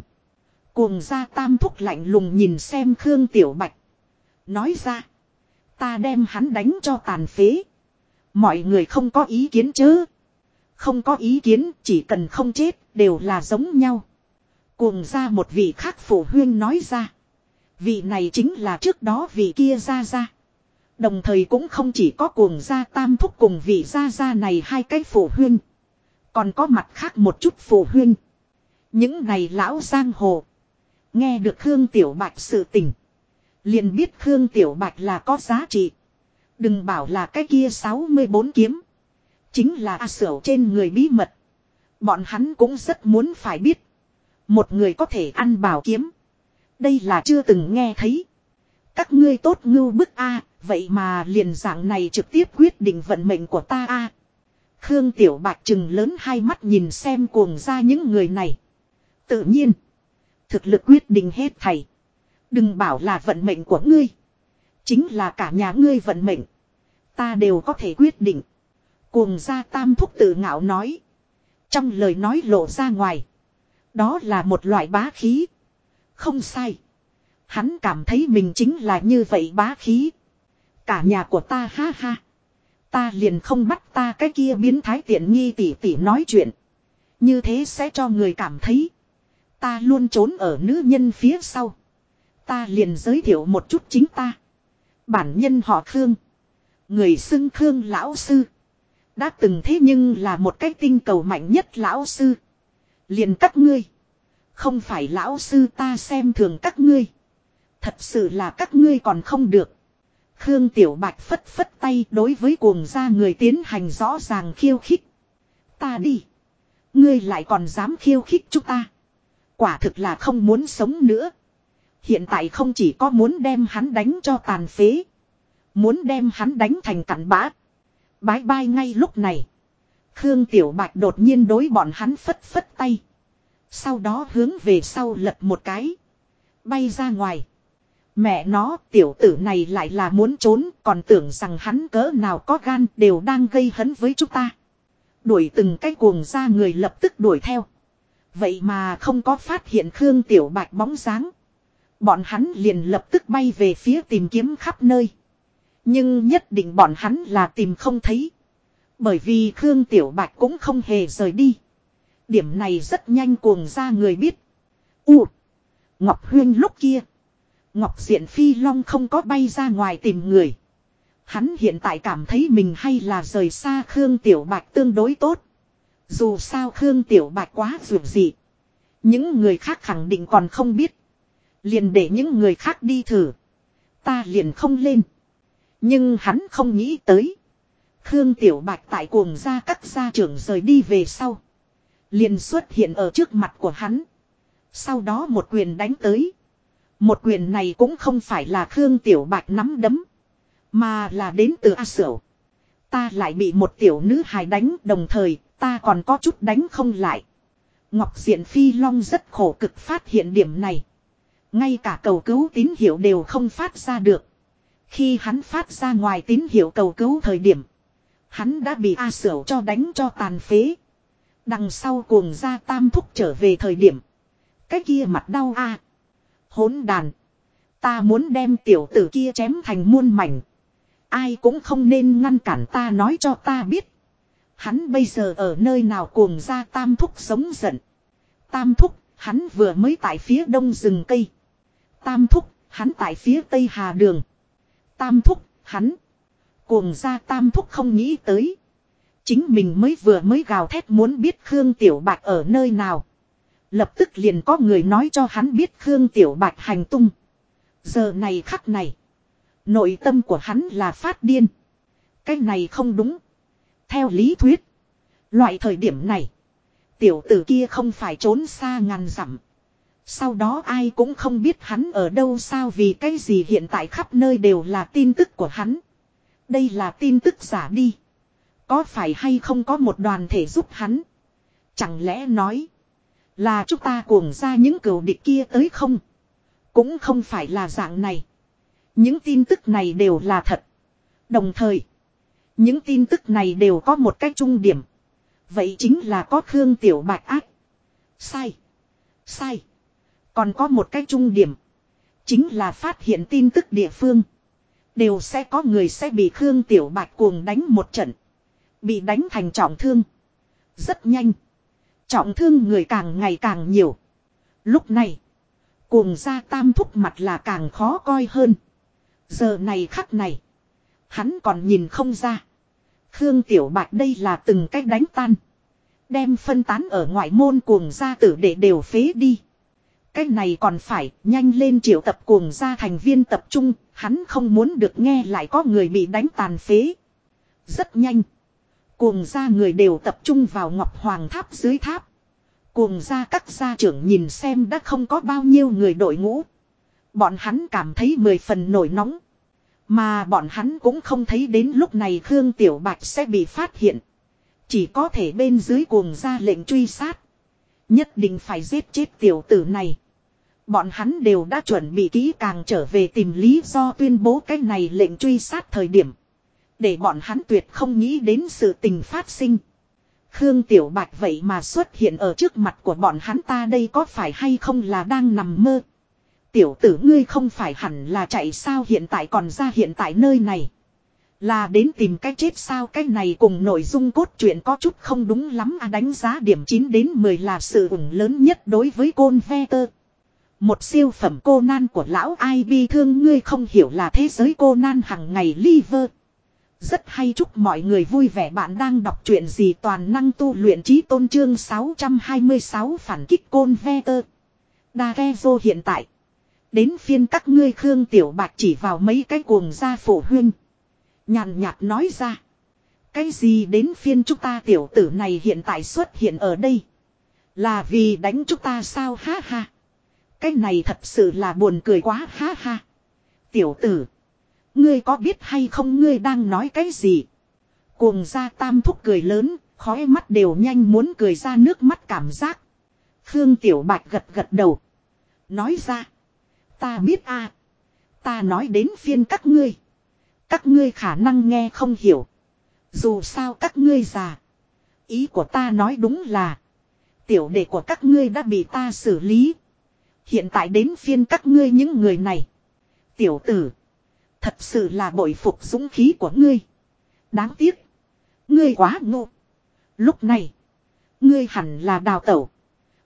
Cuồng ra tam thúc lạnh lùng nhìn xem Khương Tiểu Bạch. Nói ra. Ta đem hắn đánh cho tàn phế. Mọi người không có ý kiến chứ. Không có ý kiến, chỉ cần không chết, đều là giống nhau. Cuồng ra một vị khác phụ huyên nói ra. Vị này chính là trước đó vị kia ra ra. Đồng thời cũng không chỉ có cuồng gia tam thúc cùng vị ra ra này hai cái phụ huyên. Còn có mặt khác một chút phụ huyên. Những này lão giang hồ. Nghe được Khương Tiểu Bạch sự tình. Liền biết Khương Tiểu Bạch là có giá trị. Đừng bảo là cái kia 64 kiếm. Chính là A Sửu trên người bí mật. Bọn hắn cũng rất muốn phải biết. Một người có thể ăn bảo kiếm. Đây là chưa từng nghe thấy. Các ngươi tốt ngưu bức A, vậy mà liền dạng này trực tiếp quyết định vận mệnh của ta A. Khương Tiểu Bạch trừng lớn hai mắt nhìn xem cuồng ra những người này. Tự nhiên. Thực lực quyết định hết thầy. Đừng bảo là vận mệnh của ngươi. Chính là cả nhà ngươi vận mệnh. Ta đều có thể quyết định. Cuồng ra tam thúc tự ngạo nói. Trong lời nói lộ ra ngoài. Đó là một loại bá khí. Không sai. Hắn cảm thấy mình chính là như vậy bá khí. Cả nhà của ta ha ha. Ta liền không bắt ta cái kia biến thái tiện nghi tỉ tỉ nói chuyện. Như thế sẽ cho người cảm thấy. Ta luôn trốn ở nữ nhân phía sau. Ta liền giới thiệu một chút chính ta. Bản nhân họ Khương. Người xưng Khương lão sư. Đã từng thế nhưng là một cái tinh cầu mạnh nhất lão sư. Liền các ngươi. Không phải lão sư ta xem thường các ngươi. Thật sự là các ngươi còn không được. Khương Tiểu Bạch phất phất tay đối với cuồng gia người tiến hành rõ ràng khiêu khích. Ta đi. Ngươi lại còn dám khiêu khích chúng ta. Quả thực là không muốn sống nữa. Hiện tại không chỉ có muốn đem hắn đánh cho tàn phế. Muốn đem hắn đánh thành cặn bã. Bái bai ngay lúc này. Khương Tiểu Bạch đột nhiên đối bọn hắn phất phất tay. Sau đó hướng về sau lật một cái. Bay ra ngoài. Mẹ nó, tiểu tử này lại là muốn trốn, còn tưởng rằng hắn cỡ nào có gan đều đang gây hấn với chúng ta. Đuổi từng cái cuồng ra người lập tức đuổi theo. Vậy mà không có phát hiện Khương Tiểu Bạch bóng dáng. Bọn hắn liền lập tức bay về phía tìm kiếm khắp nơi. Nhưng nhất định bọn hắn là tìm không thấy. Bởi vì Khương Tiểu Bạch cũng không hề rời đi. Điểm này rất nhanh cuồng ra người biết. U. Ngọc Huyên lúc kia. Ngọc Diện Phi Long không có bay ra ngoài tìm người. Hắn hiện tại cảm thấy mình hay là rời xa Khương Tiểu Bạch tương đối tốt. Dù sao Khương Tiểu Bạch quá vượt gì. Những người khác khẳng định còn không biết. Liền để những người khác đi thử. Ta liền không lên. Nhưng hắn không nghĩ tới. Khương Tiểu Bạch tại cuồng gia các gia trưởng rời đi về sau. Liền xuất hiện ở trước mặt của hắn. Sau đó một quyền đánh tới. Một quyền này cũng không phải là Khương Tiểu Bạch nắm đấm. Mà là đến từ A Sửu. Ta lại bị một tiểu nữ hài đánh, đồng thời ta còn có chút đánh không lại. Ngọc Diện Phi Long rất khổ cực phát hiện điểm này. Ngay cả cầu cứu tín hiệu đều không phát ra được. Khi hắn phát ra ngoài tín hiệu cầu cứu thời điểm. Hắn đã bị A Sửu cho đánh cho tàn phế. Đằng sau cuồng ra tam thúc trở về thời điểm. Cái kia mặt đau a Hỗn đàn. Ta muốn đem tiểu tử kia chém thành muôn mảnh. Ai cũng không nên ngăn cản ta nói cho ta biết. Hắn bây giờ ở nơi nào cuồng ra tam thúc sống giận. Tam thúc, hắn vừa mới tại phía đông rừng cây. Tam thúc, hắn tại phía tây hà đường. Tam thúc, hắn. Cuồng ra tam thúc không nghĩ tới. Chính mình mới vừa mới gào thét muốn biết Khương Tiểu Bạch ở nơi nào. Lập tức liền có người nói cho hắn biết Khương Tiểu Bạch hành tung. Giờ này khắc này. Nội tâm của hắn là phát điên. Cái này không đúng. Theo lý thuyết. Loại thời điểm này. Tiểu tử kia không phải trốn xa ngàn dặm. Sau đó ai cũng không biết hắn ở đâu sao vì cái gì hiện tại khắp nơi đều là tin tức của hắn. Đây là tin tức giả đi. Có phải hay không có một đoàn thể giúp hắn? Chẳng lẽ nói là chúng ta cuồng ra những cựu địch kia tới không? Cũng không phải là dạng này. Những tin tức này đều là thật. Đồng thời, những tin tức này đều có một cách trung điểm. Vậy chính là có Khương Tiểu Bạch ác. Sai. Sai. Còn có một cách trung điểm. Chính là phát hiện tin tức địa phương. Đều sẽ có người sẽ bị Khương Tiểu Bạch cuồng đánh một trận. Bị đánh thành trọng thương. Rất nhanh. Trọng thương người càng ngày càng nhiều. Lúc này. Cuồng ra tam thúc mặt là càng khó coi hơn. Giờ này khắc này. Hắn còn nhìn không ra. Khương Tiểu Bạch đây là từng cách đánh tan. Đem phân tán ở ngoại môn cuồng gia tử để đều phế đi. cách này còn phải nhanh lên triệu tập cuồng gia thành viên tập trung. Hắn không muốn được nghe lại có người bị đánh tàn phế. Rất nhanh. Cuồng ra người đều tập trung vào Ngọc Hoàng Tháp dưới tháp. Cuồng ra các gia trưởng nhìn xem đã không có bao nhiêu người đội ngũ. Bọn hắn cảm thấy mười phần nổi nóng. Mà bọn hắn cũng không thấy đến lúc này Khương Tiểu Bạch sẽ bị phát hiện. Chỉ có thể bên dưới cuồng ra lệnh truy sát. Nhất định phải giết chết tiểu tử này. Bọn hắn đều đã chuẩn bị kỹ càng trở về tìm lý do tuyên bố cái này lệnh truy sát thời điểm. Để bọn hắn tuyệt không nghĩ đến sự tình phát sinh. Khương Tiểu Bạch vậy mà xuất hiện ở trước mặt của bọn hắn ta đây có phải hay không là đang nằm mơ. Tiểu tử ngươi không phải hẳn là chạy sao hiện tại còn ra hiện tại nơi này. Là đến tìm cách chết sao cái này cùng nội dung cốt truyện có chút không đúng lắm à đánh giá điểm 9 đến 10 là sự ủng lớn nhất đối với côn ve tơ. Một siêu phẩm cô nan của lão ai bi thương ngươi không hiểu là thế giới cô nan hằng ngày liver. Rất hay chúc mọi người vui vẻ bạn đang đọc truyện gì toàn năng tu luyện trí tôn trương 626 phản kích côn ve tơ. Đa ghe vô hiện tại. Đến phiên các ngươi Khương Tiểu Bạch chỉ vào mấy cái cuồng gia phổ huyên. Nhàn nhạt nói ra. Cái gì đến phiên chúng ta tiểu tử này hiện tại xuất hiện ở đây. Là vì đánh chúng ta sao ha ha. Cái này thật sự là buồn cười quá ha ha. Tiểu tử. Ngươi có biết hay không ngươi đang nói cái gì? Cuồng gia tam thúc cười lớn, khói mắt đều nhanh muốn cười ra nước mắt cảm giác. Khương Tiểu Bạch gật gật đầu. Nói ra. Ta biết a Ta nói đến phiên các ngươi. Các ngươi khả năng nghe không hiểu. Dù sao các ngươi già. Ý của ta nói đúng là. Tiểu đệ của các ngươi đã bị ta xử lý. Hiện tại đến phiên các ngươi những người này. Tiểu tử. Thật sự là bội phục dũng khí của ngươi. Đáng tiếc. Ngươi quá ngu. Lúc này. Ngươi hẳn là đào tẩu.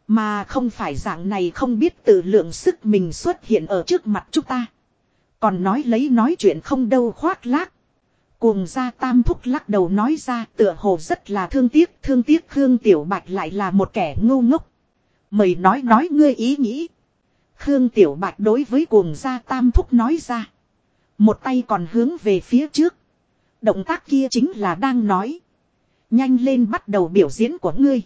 Mà không phải dạng này không biết tự lượng sức mình xuất hiện ở trước mặt chúng ta. Còn nói lấy nói chuyện không đâu khoác lác. Cuồng gia tam thúc lắc đầu nói ra tựa hồ rất là thương tiếc. Thương tiếc Khương Tiểu Bạch lại là một kẻ ngu ngốc. Mời nói nói ngươi ý nghĩ. Khương Tiểu Bạch đối với cuồng gia tam thúc nói ra. Một tay còn hướng về phía trước. Động tác kia chính là đang nói. Nhanh lên bắt đầu biểu diễn của ngươi.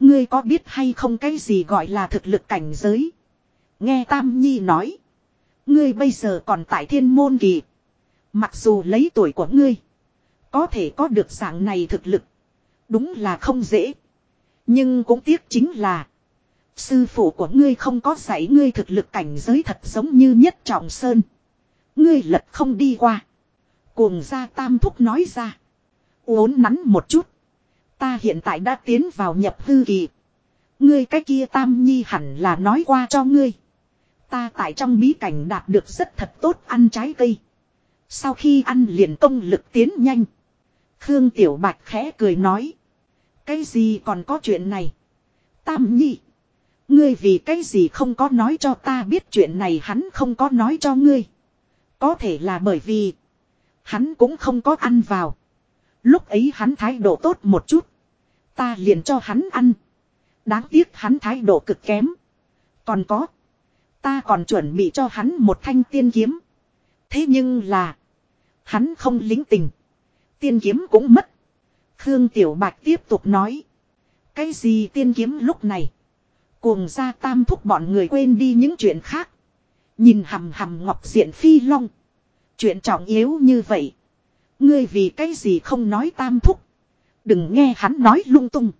Ngươi có biết hay không cái gì gọi là thực lực cảnh giới? Nghe Tam Nhi nói. Ngươi bây giờ còn tại thiên môn kỳ. Mặc dù lấy tuổi của ngươi. Có thể có được dạng này thực lực. Đúng là không dễ. Nhưng cũng tiếc chính là. Sư phụ của ngươi không có dạy ngươi thực lực cảnh giới thật giống như nhất trọng sơn. Ngươi lật không đi qua. Cuồng ra tam thúc nói ra. Uốn nắn một chút. Ta hiện tại đã tiến vào nhập hư kỳ. Ngươi cái kia tam nhi hẳn là nói qua cho ngươi. Ta tại trong bí cảnh đạt được rất thật tốt ăn trái cây. Sau khi ăn liền công lực tiến nhanh. Khương Tiểu Bạch khẽ cười nói. Cái gì còn có chuyện này? Tam nhi. Ngươi vì cái gì không có nói cho ta biết chuyện này hắn không có nói cho ngươi. Có thể là bởi vì. Hắn cũng không có ăn vào. Lúc ấy hắn thái độ tốt một chút. Ta liền cho hắn ăn. Đáng tiếc hắn thái độ cực kém. Còn có. Ta còn chuẩn bị cho hắn một thanh tiên kiếm. Thế nhưng là. Hắn không lính tình. Tiên kiếm cũng mất. Khương Tiểu Bạch tiếp tục nói. Cái gì tiên kiếm lúc này. Cuồng ra tam thúc bọn người quên đi những chuyện khác. Nhìn hầm hầm ngọc diện phi long. Chuyện trọng yếu như vậy. Ngươi vì cái gì không nói tam thúc. Đừng nghe hắn nói lung tung.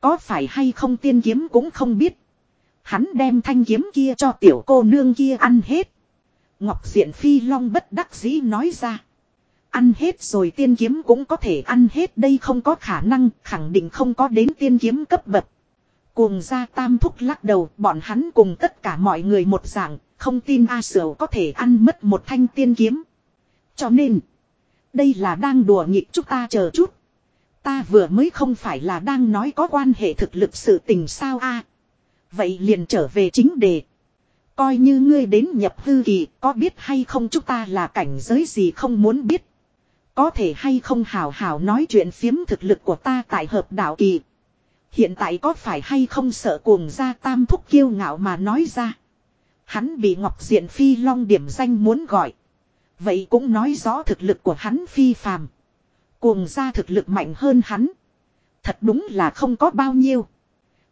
Có phải hay không tiên kiếm cũng không biết. Hắn đem thanh kiếm kia cho tiểu cô nương kia ăn hết. Ngọc diện phi long bất đắc dĩ nói ra. Ăn hết rồi tiên kiếm cũng có thể ăn hết đây không có khả năng, khẳng định không có đến tiên kiếm cấp bậc. Cuồng ra tam thúc lắc đầu, bọn hắn cùng tất cả mọi người một dạng, không tin A Sở có thể ăn mất một thanh tiên kiếm. Cho nên, đây là đang đùa nghịch chúng ta chờ chút. Ta vừa mới không phải là đang nói có quan hệ thực lực sự tình sao a Vậy liền trở về chính đề. Coi như ngươi đến nhập hư kỳ, có biết hay không chúng ta là cảnh giới gì không muốn biết. Có thể hay không hào hào nói chuyện phiếm thực lực của ta tại hợp đạo kỳ. Hiện tại có phải hay không sợ cuồng ra tam thúc kiêu ngạo mà nói ra. Hắn bị Ngọc Diện Phi Long điểm danh muốn gọi. Vậy cũng nói rõ thực lực của hắn phi phàm. Cuồng ra thực lực mạnh hơn hắn. Thật đúng là không có bao nhiêu.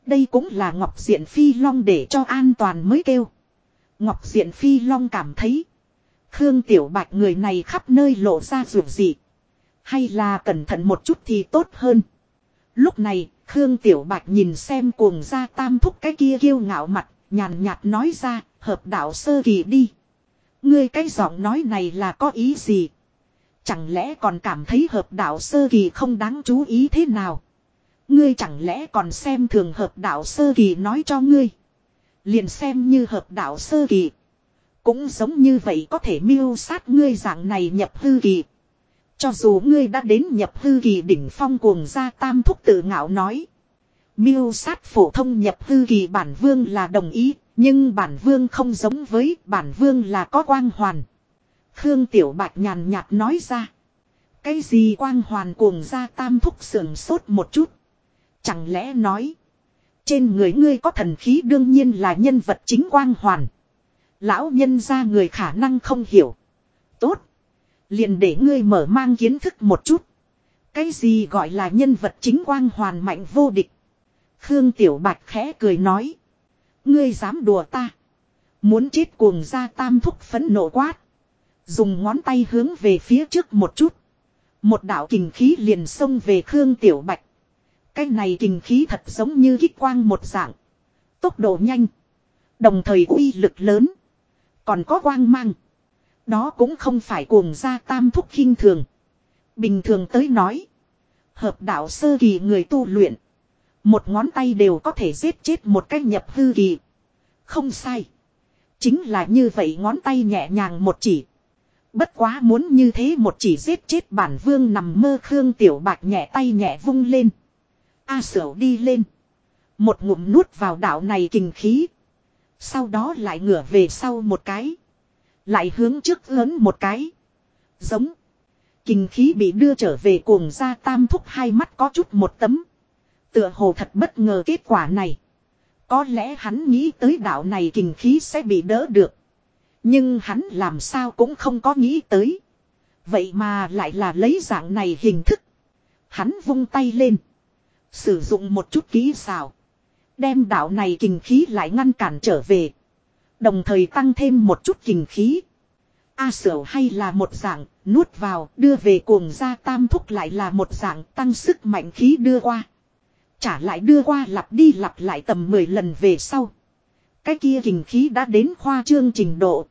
Đây cũng là Ngọc Diện Phi Long để cho an toàn mới kêu. Ngọc Diện Phi Long cảm thấy. Khương Tiểu Bạch người này khắp nơi lộ ra rủi gì. Hay là cẩn thận một chút thì tốt hơn. Lúc này, Khương Tiểu Bạch nhìn xem cuồng ra tam thúc cái kia kiêu ngạo mặt, nhàn nhạt nói ra, hợp đạo sơ kỳ đi. Ngươi cái giọng nói này là có ý gì? Chẳng lẽ còn cảm thấy hợp đạo sơ kỳ không đáng chú ý thế nào? Ngươi chẳng lẽ còn xem thường hợp đạo sơ kỳ nói cho ngươi? Liền xem như hợp đạo sơ kỳ. Cũng giống như vậy có thể miêu sát ngươi dạng này nhập hư kỳ. Cho dù ngươi đã đến nhập hư kỳ đỉnh phong cuồng gia tam thúc tự ngạo nói. Miêu sát phổ thông nhập hư kỳ bản vương là đồng ý, nhưng bản vương không giống với, bản vương là có quang hoàn. Khương Tiểu Bạch nhàn nhạt nói ra. Cái gì quang hoàn cuồng ra tam thúc sườn sốt một chút. Chẳng lẽ nói. Trên người ngươi có thần khí đương nhiên là nhân vật chính quang hoàn. Lão nhân ra người khả năng không hiểu. Tốt. Liền để ngươi mở mang kiến thức một chút. Cái gì gọi là nhân vật chính quang hoàn mạnh vô địch. Khương Tiểu Bạch khẽ cười nói. Ngươi dám đùa ta. Muốn chết cuồng ra tam thúc phấn nộ quát. Dùng ngón tay hướng về phía trước một chút. Một đạo kình khí liền xông về Khương Tiểu Bạch. Cái này kình khí thật giống như kích quang một dạng. Tốc độ nhanh. Đồng thời uy lực lớn. Còn có quang mang. Đó cũng không phải cuồng ra tam thúc khinh thường. Bình thường tới nói. Hợp đạo sơ kỳ người tu luyện. Một ngón tay đều có thể giết chết một cách nhập hư kỳ. Không sai. Chính là như vậy ngón tay nhẹ nhàng một chỉ. Bất quá muốn như thế một chỉ giết chết bản vương nằm mơ khương tiểu bạc nhẹ tay nhẹ vung lên. A à, sở đi lên. Một ngụm nuốt vào đạo này kinh khí. Sau đó lại ngửa về sau một cái. Lại hướng trước lớn một cái. Giống. Kinh khí bị đưa trở về cuồng ra tam thúc hai mắt có chút một tấm. Tựa hồ thật bất ngờ kết quả này. Có lẽ hắn nghĩ tới đạo này kinh khí sẽ bị đỡ được. Nhưng hắn làm sao cũng không có nghĩ tới. Vậy mà lại là lấy dạng này hình thức. Hắn vung tay lên. Sử dụng một chút ký xào. Đem đạo này kinh khí lại ngăn cản trở về. Đồng thời tăng thêm một chút kinh khí. A sở hay là một dạng, nuốt vào, đưa về cuồng ra tam thúc lại là một dạng tăng sức mạnh khí đưa qua. Trả lại đưa qua lặp đi lặp lại tầm 10 lần về sau. Cái kia hình khí đã đến khoa trương trình độ.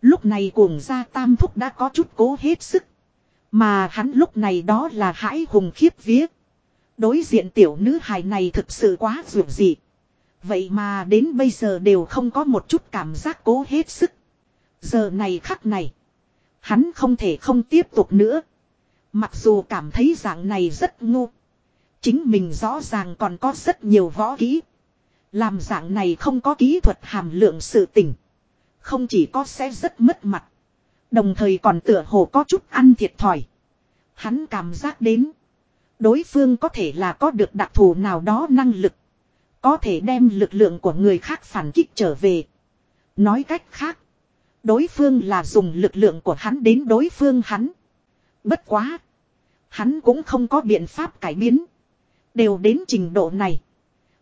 Lúc này cuồng gia tam thúc đã có chút cố hết sức. Mà hắn lúc này đó là hãi hùng khiếp vía. Đối diện tiểu nữ hài này thực sự quá ruột dị. Vậy mà đến bây giờ đều không có một chút cảm giác cố hết sức. Giờ này khắc này. Hắn không thể không tiếp tục nữa. Mặc dù cảm thấy dạng này rất ngu. Chính mình rõ ràng còn có rất nhiều võ kỹ. Làm dạng này không có kỹ thuật hàm lượng sự tình. Không chỉ có sẽ rất mất mặt. Đồng thời còn tựa hồ có chút ăn thiệt thòi. Hắn cảm giác đến. Đối phương có thể là có được đặc thù nào đó năng lực. Có thể đem lực lượng của người khác phản kích trở về. Nói cách khác. Đối phương là dùng lực lượng của hắn đến đối phương hắn. Bất quá. Hắn cũng không có biện pháp cải biến. Đều đến trình độ này.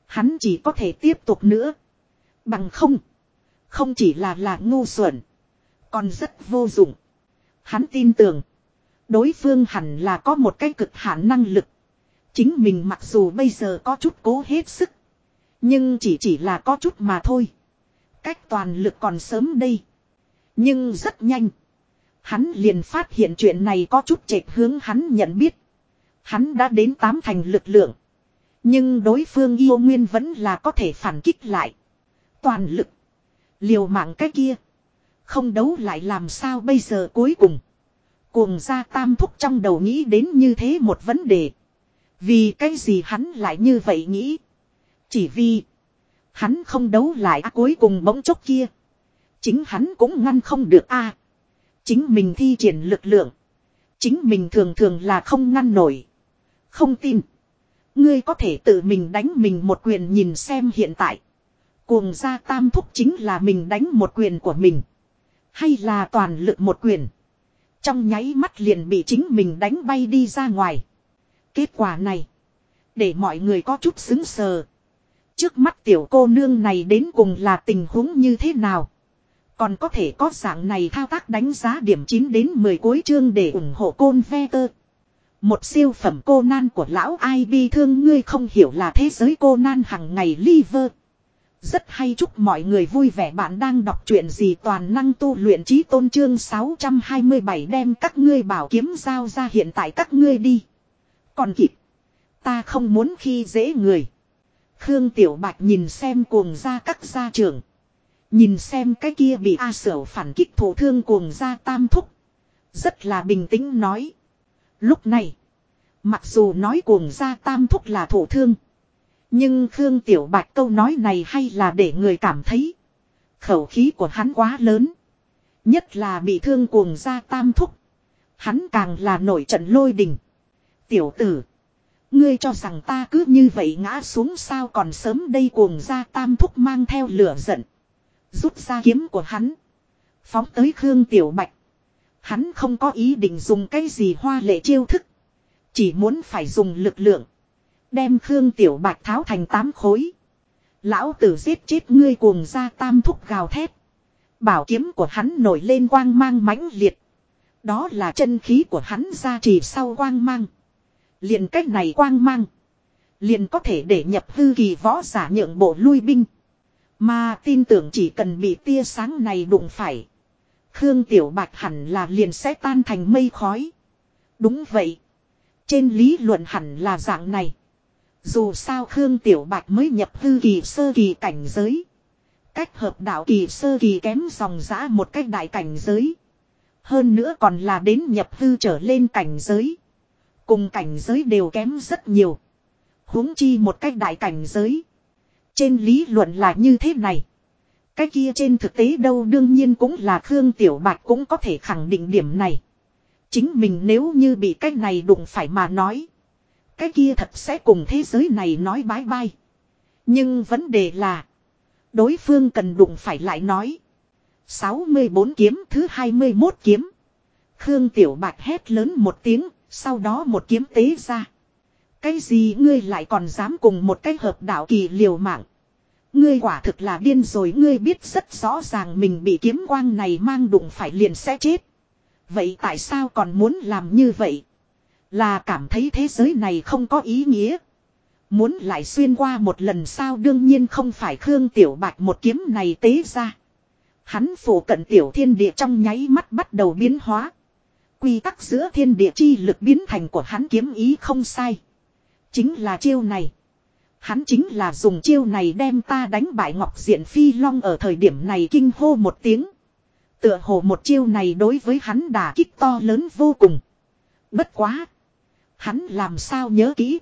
Hắn chỉ có thể tiếp tục nữa. Bằng không. Không chỉ là là ngu xuẩn. Còn rất vô dụng. Hắn tin tưởng. Đối phương hẳn là có một cái cực hạn năng lực. Chính mình mặc dù bây giờ có chút cố hết sức. Nhưng chỉ chỉ là có chút mà thôi. Cách toàn lực còn sớm đây. Nhưng rất nhanh. Hắn liền phát hiện chuyện này có chút chệch hướng hắn nhận biết. Hắn đã đến tám thành lực lượng. Nhưng đối phương yêu nguyên vẫn là có thể phản kích lại. Toàn lực. Liều mạng cái kia. Không đấu lại làm sao bây giờ cuối cùng. Cuồng ra tam thúc trong đầu nghĩ đến như thế một vấn đề. Vì cái gì hắn lại như vậy nghĩ. Chỉ vì. Hắn không đấu lại à, cuối cùng bỗng chốc kia. Chính hắn cũng ngăn không được a. Chính mình thi triển lực lượng. Chính mình thường thường là không ngăn nổi. Không tin. Ngươi có thể tự mình đánh mình một quyền nhìn xem hiện tại. Cuồng gia tam thúc chính là mình đánh một quyền của mình. Hay là toàn lực một quyền. Trong nháy mắt liền bị chính mình đánh bay đi ra ngoài. Kết quả này. Để mọi người có chút xứng sờ. Trước mắt tiểu cô nương này đến cùng là tình huống như thế nào. Còn có thể có dạng này thao tác đánh giá điểm 9 đến 10 cuối chương để ủng hộ côn ve tơ. Một siêu phẩm cô nan của lão ai bi thương ngươi không hiểu là thế giới cô nan hằng ngày liver. Rất hay chúc mọi người vui vẻ bạn đang đọc truyện gì toàn năng tu luyện trí tôn trương 627 đem các ngươi bảo kiếm giao ra hiện tại các ngươi đi. Còn kịp. Ta không muốn khi dễ người. Khương Tiểu Bạch nhìn xem cuồng ra các gia trưởng. Nhìn xem cái kia bị A Sở phản kích thổ thương cuồng ra tam thúc. Rất là bình tĩnh nói. Lúc này. Mặc dù nói cuồng ra tam thúc là thủ thương. Nhưng Khương Tiểu Bạch câu nói này hay là để người cảm thấy. Khẩu khí của hắn quá lớn. Nhất là bị thương cuồng ra tam thúc. Hắn càng là nổi trận lôi đình. Tiểu tử. Ngươi cho rằng ta cứ như vậy ngã xuống sao còn sớm đây cuồng ra tam thúc mang theo lửa giận. Rút ra kiếm của hắn. Phóng tới Khương Tiểu Bạch. Hắn không có ý định dùng cái gì hoa lệ chiêu thức. Chỉ muốn phải dùng lực lượng. Đem Khương Tiểu Bạch tháo thành tám khối. Lão tử giết chết ngươi cuồng ra tam thúc gào thét. Bảo kiếm của hắn nổi lên quang mang mãnh liệt. Đó là chân khí của hắn ra chỉ sau quang mang. Liền cách này quang mang. Liền có thể để nhập hư kỳ võ giả nhượng bộ lui binh. Mà tin tưởng chỉ cần bị tia sáng này đụng phải. Khương Tiểu Bạch hẳn là liền sẽ tan thành mây khói. Đúng vậy. Trên lý luận hẳn là dạng này. Dù sao Khương Tiểu Bạch mới nhập hư kỳ sơ kỳ cảnh giới. Cách hợp đạo kỳ sơ kỳ kém dòng giã một cách đại cảnh giới. Hơn nữa còn là đến nhập hư trở lên cảnh giới. Cùng cảnh giới đều kém rất nhiều. huống chi một cách đại cảnh giới. Trên lý luận là như thế này. Cái kia trên thực tế đâu đương nhiên cũng là Khương Tiểu Bạch cũng có thể khẳng định điểm này. Chính mình nếu như bị cái này đụng phải mà nói. Cái kia thật sẽ cùng thế giới này nói bái bai. Nhưng vấn đề là. Đối phương cần đụng phải lại nói. 64 kiếm thứ 21 kiếm. Khương Tiểu Bạch hét lớn một tiếng, sau đó một kiếm tế ra. Cái gì ngươi lại còn dám cùng một cái hợp đạo kỳ liều mạng. Ngươi quả thực là điên rồi, ngươi biết rất rõ ràng mình bị kiếm quang này mang đụng phải liền sẽ chết. Vậy tại sao còn muốn làm như vậy? Là cảm thấy thế giới này không có ý nghĩa. Muốn lại xuyên qua một lần sao đương nhiên không phải Khương Tiểu Bạch một kiếm này tế ra. Hắn phủ cận tiểu thiên địa trong nháy mắt bắt đầu biến hóa. Quy tắc giữa thiên địa chi lực biến thành của hắn kiếm ý không sai. Chính là chiêu này. Hắn chính là dùng chiêu này đem ta đánh bại Ngọc Diện Phi Long ở thời điểm này kinh hô một tiếng. Tựa hồ một chiêu này đối với hắn đả kích to lớn vô cùng. Bất quá. Hắn làm sao nhớ kỹ.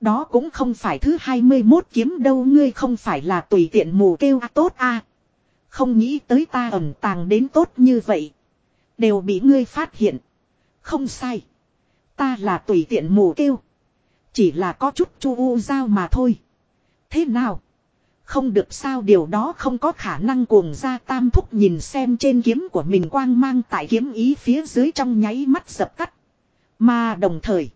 Đó cũng không phải thứ 21 kiếm đâu, ngươi không phải là tùy tiện mù kêu a tốt a Không nghĩ tới ta ẩn tàng đến tốt như vậy. Đều bị ngươi phát hiện. Không sai. Ta là tùy tiện mù kêu. Chỉ là có chút chu u giao mà thôi. Thế nào? Không được sao điều đó không có khả năng cuồng ra tam thúc nhìn xem trên kiếm của mình quang mang tại kiếm ý phía dưới trong nháy mắt dập tắt. Mà đồng thời.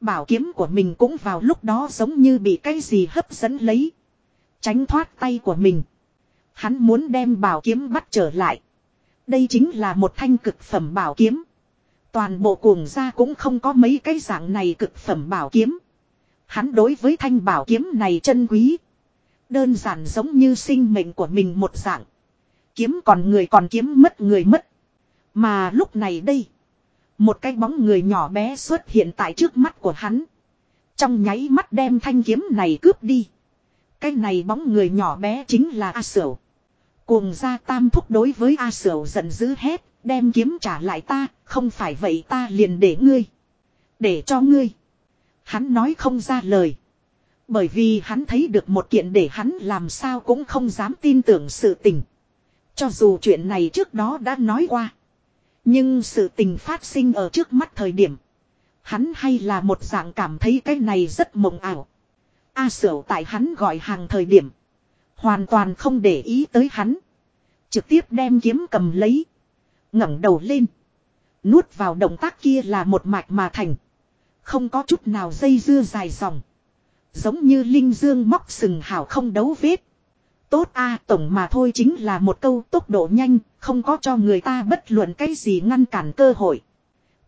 Bảo kiếm của mình cũng vào lúc đó giống như bị cái gì hấp dẫn lấy. Tránh thoát tay của mình. Hắn muốn đem bảo kiếm bắt trở lại. Đây chính là một thanh cực phẩm bảo kiếm. Toàn bộ cuồng gia cũng không có mấy cái dạng này cực phẩm bảo kiếm. Hắn đối với thanh bảo kiếm này chân quý. Đơn giản giống như sinh mệnh của mình một dạng. Kiếm còn người còn kiếm mất người mất. Mà lúc này đây. Một cái bóng người nhỏ bé xuất hiện tại trước mắt của hắn. Trong nháy mắt đem thanh kiếm này cướp đi. Cái này bóng người nhỏ bé chính là A Sửu. Cuồng gia tam thúc đối với A Sửu giận dữ hét. Đem kiếm trả lại ta, không phải vậy ta liền để ngươi. Để cho ngươi. Hắn nói không ra lời. Bởi vì hắn thấy được một kiện để hắn làm sao cũng không dám tin tưởng sự tình. Cho dù chuyện này trước đó đã nói qua. Nhưng sự tình phát sinh ở trước mắt thời điểm. Hắn hay là một dạng cảm thấy cái này rất mộng ảo. A sở tại hắn gọi hàng thời điểm. Hoàn toàn không để ý tới hắn. Trực tiếp đem kiếm cầm lấy ngẩng đầu lên. Nuốt vào động tác kia là một mạch mà thành. Không có chút nào dây dưa dài dòng. Giống như linh dương móc sừng hào không đấu vết. Tốt a tổng mà thôi chính là một câu tốc độ nhanh, không có cho người ta bất luận cái gì ngăn cản cơ hội.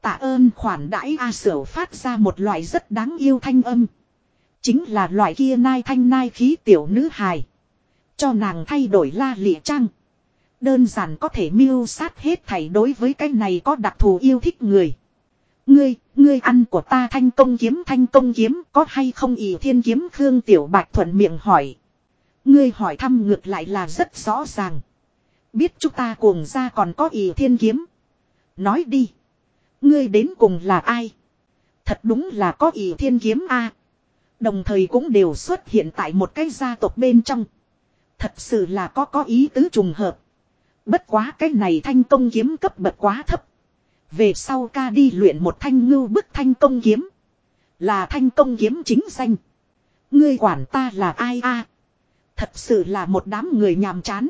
Tạ ơn khoản đãi A Sở phát ra một loại rất đáng yêu thanh âm. Chính là loại kia nai thanh nai khí tiểu nữ hài. Cho nàng thay đổi la lịa trang. Đơn giản có thể miêu sát hết thảy đối với cái này có đặc thù yêu thích người. Ngươi, ngươi ăn của ta thanh công kiếm thanh công kiếm có hay không ỷ thiên kiếm Khương Tiểu Bạch thuận miệng hỏi. Ngươi hỏi thăm ngược lại là rất rõ ràng. Biết chúng ta cuồng ra còn có ỷ thiên kiếm. Nói đi. Ngươi đến cùng là ai? Thật đúng là có ỷ thiên kiếm a. Đồng thời cũng đều xuất hiện tại một cái gia tộc bên trong. Thật sự là có có ý tứ trùng hợp. Bất quá cái này thanh công kiếm cấp bậc quá thấp. Về sau ca đi luyện một thanh ngưu bức thanh công kiếm. Là thanh công kiếm chính danh. Ngươi quản ta là ai a? Thật sự là một đám người nhàm chán.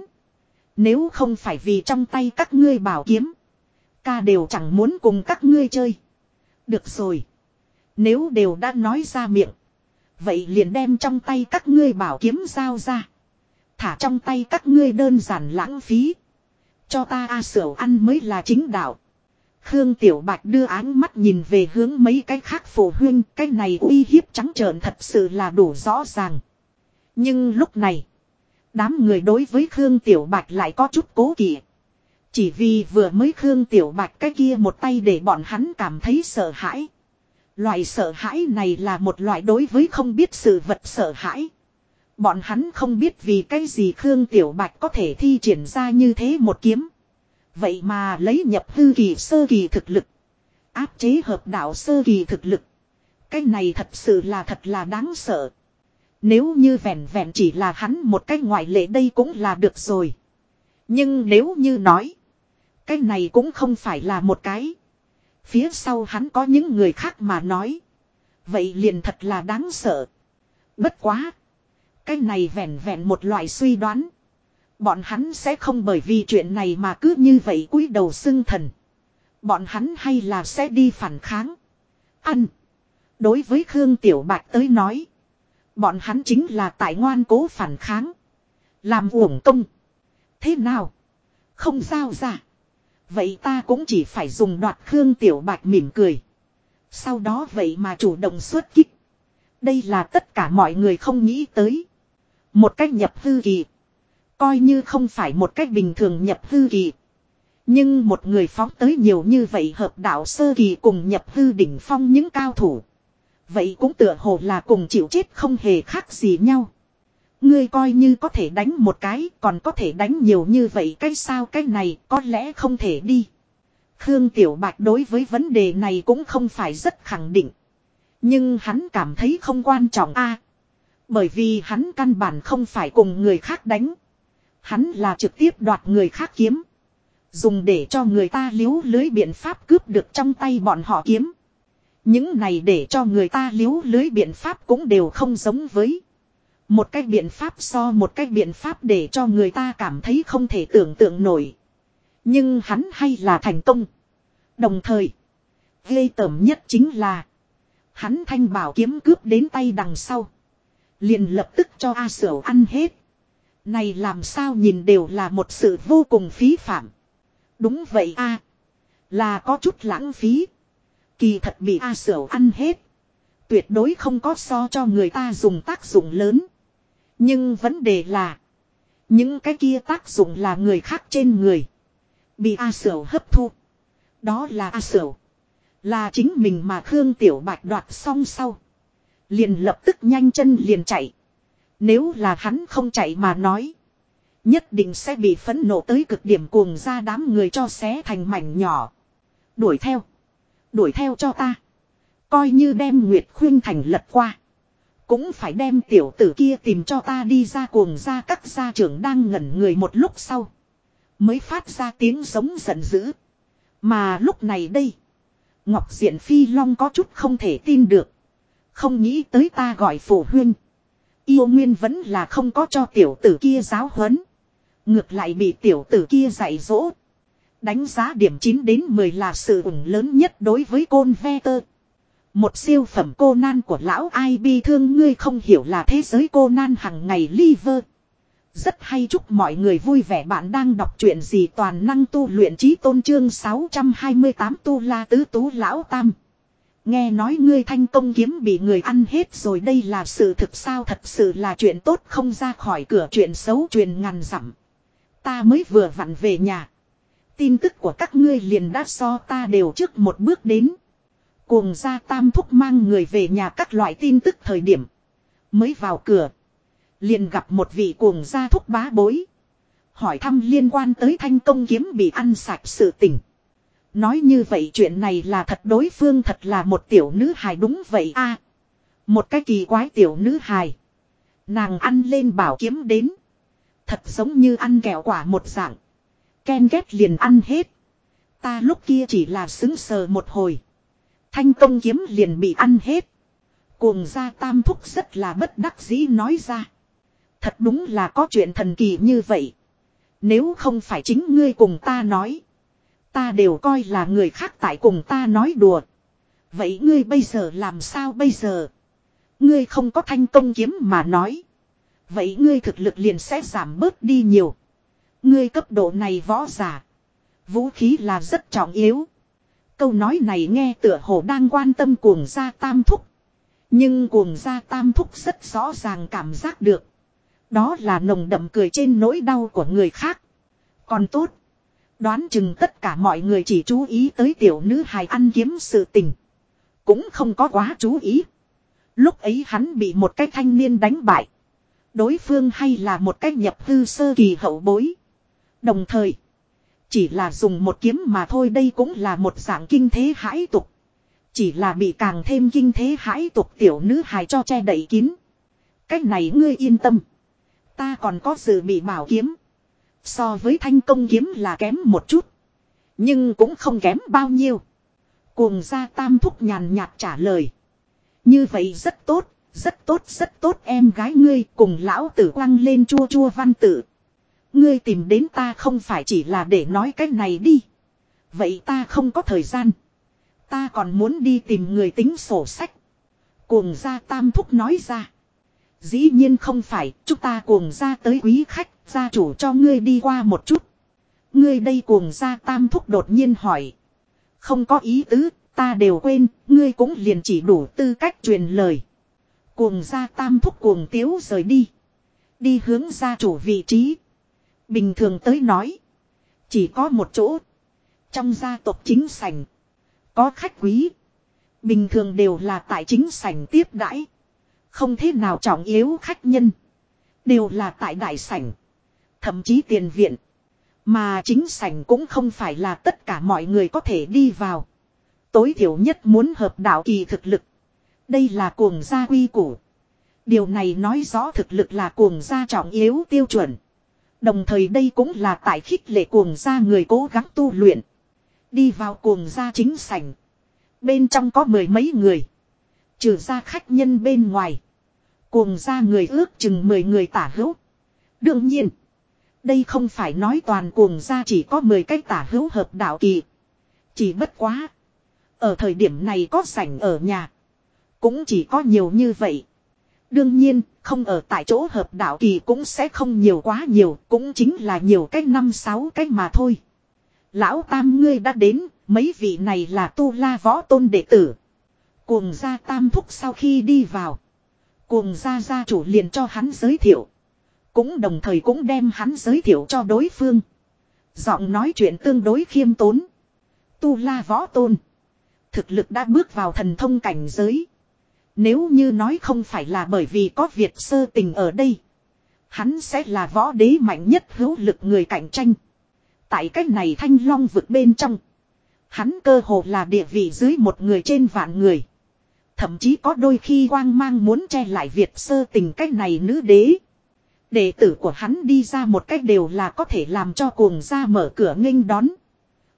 Nếu không phải vì trong tay các ngươi bảo kiếm. Ca đều chẳng muốn cùng các ngươi chơi. Được rồi. Nếu đều đã nói ra miệng. Vậy liền đem trong tay các ngươi bảo kiếm giao ra. Thả trong tay các ngươi đơn giản lãng phí. Cho ta A Sửu ăn mới là chính đạo. Khương Tiểu Bạch đưa áng mắt nhìn về hướng mấy cái khác phổ huyên. Cái này uy hiếp trắng trợn thật sự là đủ rõ ràng. Nhưng lúc này. Đám người đối với Khương Tiểu Bạch lại có chút cố kỵ. Chỉ vì vừa mới Khương Tiểu Bạch cái kia một tay để bọn hắn cảm thấy sợ hãi. Loại sợ hãi này là một loại đối với không biết sự vật sợ hãi. Bọn hắn không biết vì cái gì Khương Tiểu Bạch có thể thi triển ra như thế một kiếm. Vậy mà lấy nhập hư kỳ sơ kỳ thực lực. Áp chế hợp đạo sơ kỳ thực lực. Cái này thật sự là thật là đáng sợ. Nếu như vẹn vẹn chỉ là hắn một cái ngoại lệ đây cũng là được rồi. Nhưng nếu như nói. Cái này cũng không phải là một cái. Phía sau hắn có những người khác mà nói. Vậy liền thật là đáng sợ. Bất quá. Cái này vẹn vẹn một loại suy đoán. Bọn hắn sẽ không bởi vì chuyện này mà cứ như vậy cúi đầu xưng thần. Bọn hắn hay là sẽ đi phản kháng. Ăn. Đối với Khương Tiểu Bạch tới nói. Bọn hắn chính là tại ngoan cố phản kháng. Làm uổng công. Thế nào? Không sao ra. Vậy ta cũng chỉ phải dùng đoạt Khương Tiểu Bạch mỉm cười. Sau đó vậy mà chủ động xuất kích. Đây là tất cả mọi người không nghĩ tới. Một cách nhập hư kỳ. Coi như không phải một cách bình thường nhập hư kỳ. Nhưng một người phóng tới nhiều như vậy hợp đạo sơ kỳ cùng nhập hư đỉnh phong những cao thủ. Vậy cũng tựa hồ là cùng chịu chết không hề khác gì nhau. Ngươi coi như có thể đánh một cái, còn có thể đánh nhiều như vậy cái sao cái này có lẽ không thể đi. Khương Tiểu Bạch đối với vấn đề này cũng không phải rất khẳng định. Nhưng hắn cảm thấy không quan trọng a bởi vì hắn căn bản không phải cùng người khác đánh. Hắn là trực tiếp đoạt người khác kiếm. Dùng để cho người ta liếu lưới biện pháp cướp được trong tay bọn họ kiếm. Những này để cho người ta liếu lưới biện pháp cũng đều không giống với. Một cách biện pháp so một cách biện pháp để cho người ta cảm thấy không thể tưởng tượng nổi. Nhưng hắn hay là thành công. Đồng thời, ghê tởm nhất chính là hắn thanh bảo kiếm cướp đến tay đằng sau. Liền lập tức cho A Sửu ăn hết. Này làm sao nhìn đều là một sự vô cùng phí phạm. Đúng vậy a Là có chút lãng phí. Kỳ thật bị A Sửu ăn hết. Tuyệt đối không có so cho người ta dùng tác dụng lớn. Nhưng vấn đề là. Những cái kia tác dụng là người khác trên người. Bị A Sửu hấp thu. Đó là A Sửu. Là chính mình mà Khương Tiểu Bạch đoạt xong sau. Liền lập tức nhanh chân liền chạy. Nếu là hắn không chạy mà nói. Nhất định sẽ bị phẫn nộ tới cực điểm cuồng ra đám người cho xé thành mảnh nhỏ. Đuổi theo. Đuổi theo cho ta. Coi như đem Nguyệt Khuyên Thành lật qua. Cũng phải đem tiểu tử kia tìm cho ta đi ra cuồng ra các gia trưởng đang ngẩn người một lúc sau. Mới phát ra tiếng giống giận dữ. Mà lúc này đây. Ngọc Diện Phi Long có chút không thể tin được. Không nghĩ tới ta gọi phụ huyên. Yêu Nguyên vẫn là không có cho tiểu tử kia giáo huấn. Ngược lại bị tiểu tử kia dạy dỗ. Đánh giá điểm 9 đến 10 là sự ủng lớn nhất đối với côn ve tơ. Một siêu phẩm cô nan của lão ai bi thương ngươi không hiểu là thế giới cô nan hằng ngày liver. Rất hay chúc mọi người vui vẻ bạn đang đọc truyện gì toàn năng tu luyện trí tôn trương 628 tu la tứ tú lão tam. Nghe nói ngươi thanh công kiếm bị người ăn hết rồi đây là sự thực sao thật sự là chuyện tốt không ra khỏi cửa chuyện xấu truyền ngàn dặm. Ta mới vừa vặn về nhà. Tin tức của các ngươi liền đã so ta đều trước một bước đến. Cuồng gia tam thúc mang người về nhà các loại tin tức thời điểm. Mới vào cửa. Liền gặp một vị cuồng gia thúc bá bối. Hỏi thăm liên quan tới thanh công kiếm bị ăn sạch sự tình. Nói như vậy chuyện này là thật, đối phương thật là một tiểu nữ hài đúng vậy a Một cái kỳ quái tiểu nữ hài. Nàng ăn lên bảo kiếm đến. Thật giống như ăn kẹo quả một dạng. Ken ghét liền ăn hết. Ta lúc kia chỉ là xứng sờ một hồi. Thanh công kiếm liền bị ăn hết. Cuồng gia tam thúc rất là bất đắc dĩ nói ra. Thật đúng là có chuyện thần kỳ như vậy. Nếu không phải chính ngươi cùng ta nói. Ta đều coi là người khác tại cùng ta nói đùa. Vậy ngươi bây giờ làm sao bây giờ? Ngươi không có thanh công kiếm mà nói. Vậy ngươi thực lực liền sẽ giảm bớt đi nhiều. Ngươi cấp độ này võ giả. Vũ khí là rất trọng yếu. Câu nói này nghe tựa hồ đang quan tâm cuồng gia tam thúc. Nhưng cuồng gia tam thúc rất rõ ràng cảm giác được. Đó là nồng đậm cười trên nỗi đau của người khác. Còn tốt. Đoán chừng tất cả mọi người chỉ chú ý tới tiểu nữ hài ăn kiếm sự tình. Cũng không có quá chú ý. Lúc ấy hắn bị một cái thanh niên đánh bại. Đối phương hay là một cách nhập hư sơ kỳ hậu bối. Đồng thời. Chỉ là dùng một kiếm mà thôi đây cũng là một dạng kinh thế hãi tục. Chỉ là bị càng thêm kinh thế hãi tục tiểu nữ hài cho che đậy kín. Cách này ngươi yên tâm. Ta còn có sự bị bảo kiếm. So với thanh công kiếm là kém một chút. Nhưng cũng không kém bao nhiêu. Cuồng gia tam thúc nhàn nhạt trả lời. Như vậy rất tốt, rất tốt rất tốt em gái ngươi cùng lão tử quăng lên chua chua văn tử. Ngươi tìm đến ta không phải chỉ là để nói cái này đi. Vậy ta không có thời gian. Ta còn muốn đi tìm người tính sổ sách. Cuồng gia tam thúc nói ra. Dĩ nhiên không phải, chúng ta cuồng gia tới quý khách, gia chủ cho ngươi đi qua một chút. Ngươi đây cuồng ra tam thúc đột nhiên hỏi. Không có ý tứ, ta đều quên, ngươi cũng liền chỉ đủ tư cách truyền lời. Cuồng ra tam thúc cuồng tiếu rời đi. Đi hướng gia chủ vị trí. Bình thường tới nói. Chỉ có một chỗ. Trong gia tộc chính sảnh. Có khách quý. Bình thường đều là tại chính sảnh tiếp đãi. Không thế nào trọng yếu khách nhân. Đều là tại đại sảnh. Thậm chí tiền viện. Mà chính sảnh cũng không phải là tất cả mọi người có thể đi vào. Tối thiểu nhất muốn hợp đạo kỳ thực lực. Đây là cuồng gia quy củ. Điều này nói rõ thực lực là cuồng gia trọng yếu tiêu chuẩn. Đồng thời đây cũng là tại khích lệ cuồng gia người cố gắng tu luyện. Đi vào cuồng gia chính sảnh. Bên trong có mười mấy người. Trừ ra khách nhân bên ngoài. Cuồng gia người ước chừng mười người tả hữu. Đương nhiên. Đây không phải nói toàn cuồng gia chỉ có mười cái tả hữu hợp đạo kỳ. Chỉ bất quá. Ở thời điểm này có sảnh ở nhà. Cũng chỉ có nhiều như vậy. Đương nhiên, không ở tại chỗ hợp đạo kỳ cũng sẽ không nhiều quá nhiều, cũng chính là nhiều cách năm sáu cách mà thôi. Lão Tam ngươi đã đến, mấy vị này là tu la võ tôn đệ tử. Cuồng gia Tam Thúc sau khi đi vào. Cuồng gia gia chủ liền cho hắn giới thiệu. Cũng đồng thời cũng đem hắn giới thiệu cho đối phương. Giọng nói chuyện tương đối khiêm tốn. Tu la võ tôn. Thực lực đã bước vào thần thông cảnh giới. Nếu như nói không phải là bởi vì có Việt sơ tình ở đây. Hắn sẽ là võ đế mạnh nhất hữu lực người cạnh tranh. Tại cách này thanh long vực bên trong. Hắn cơ hồ là địa vị dưới một người trên vạn người. Thậm chí có đôi khi quang mang muốn che lại Việt sơ tình cách này nữ đế. Đệ tử của hắn đi ra một cách đều là có thể làm cho cuồng ra mở cửa nghênh đón.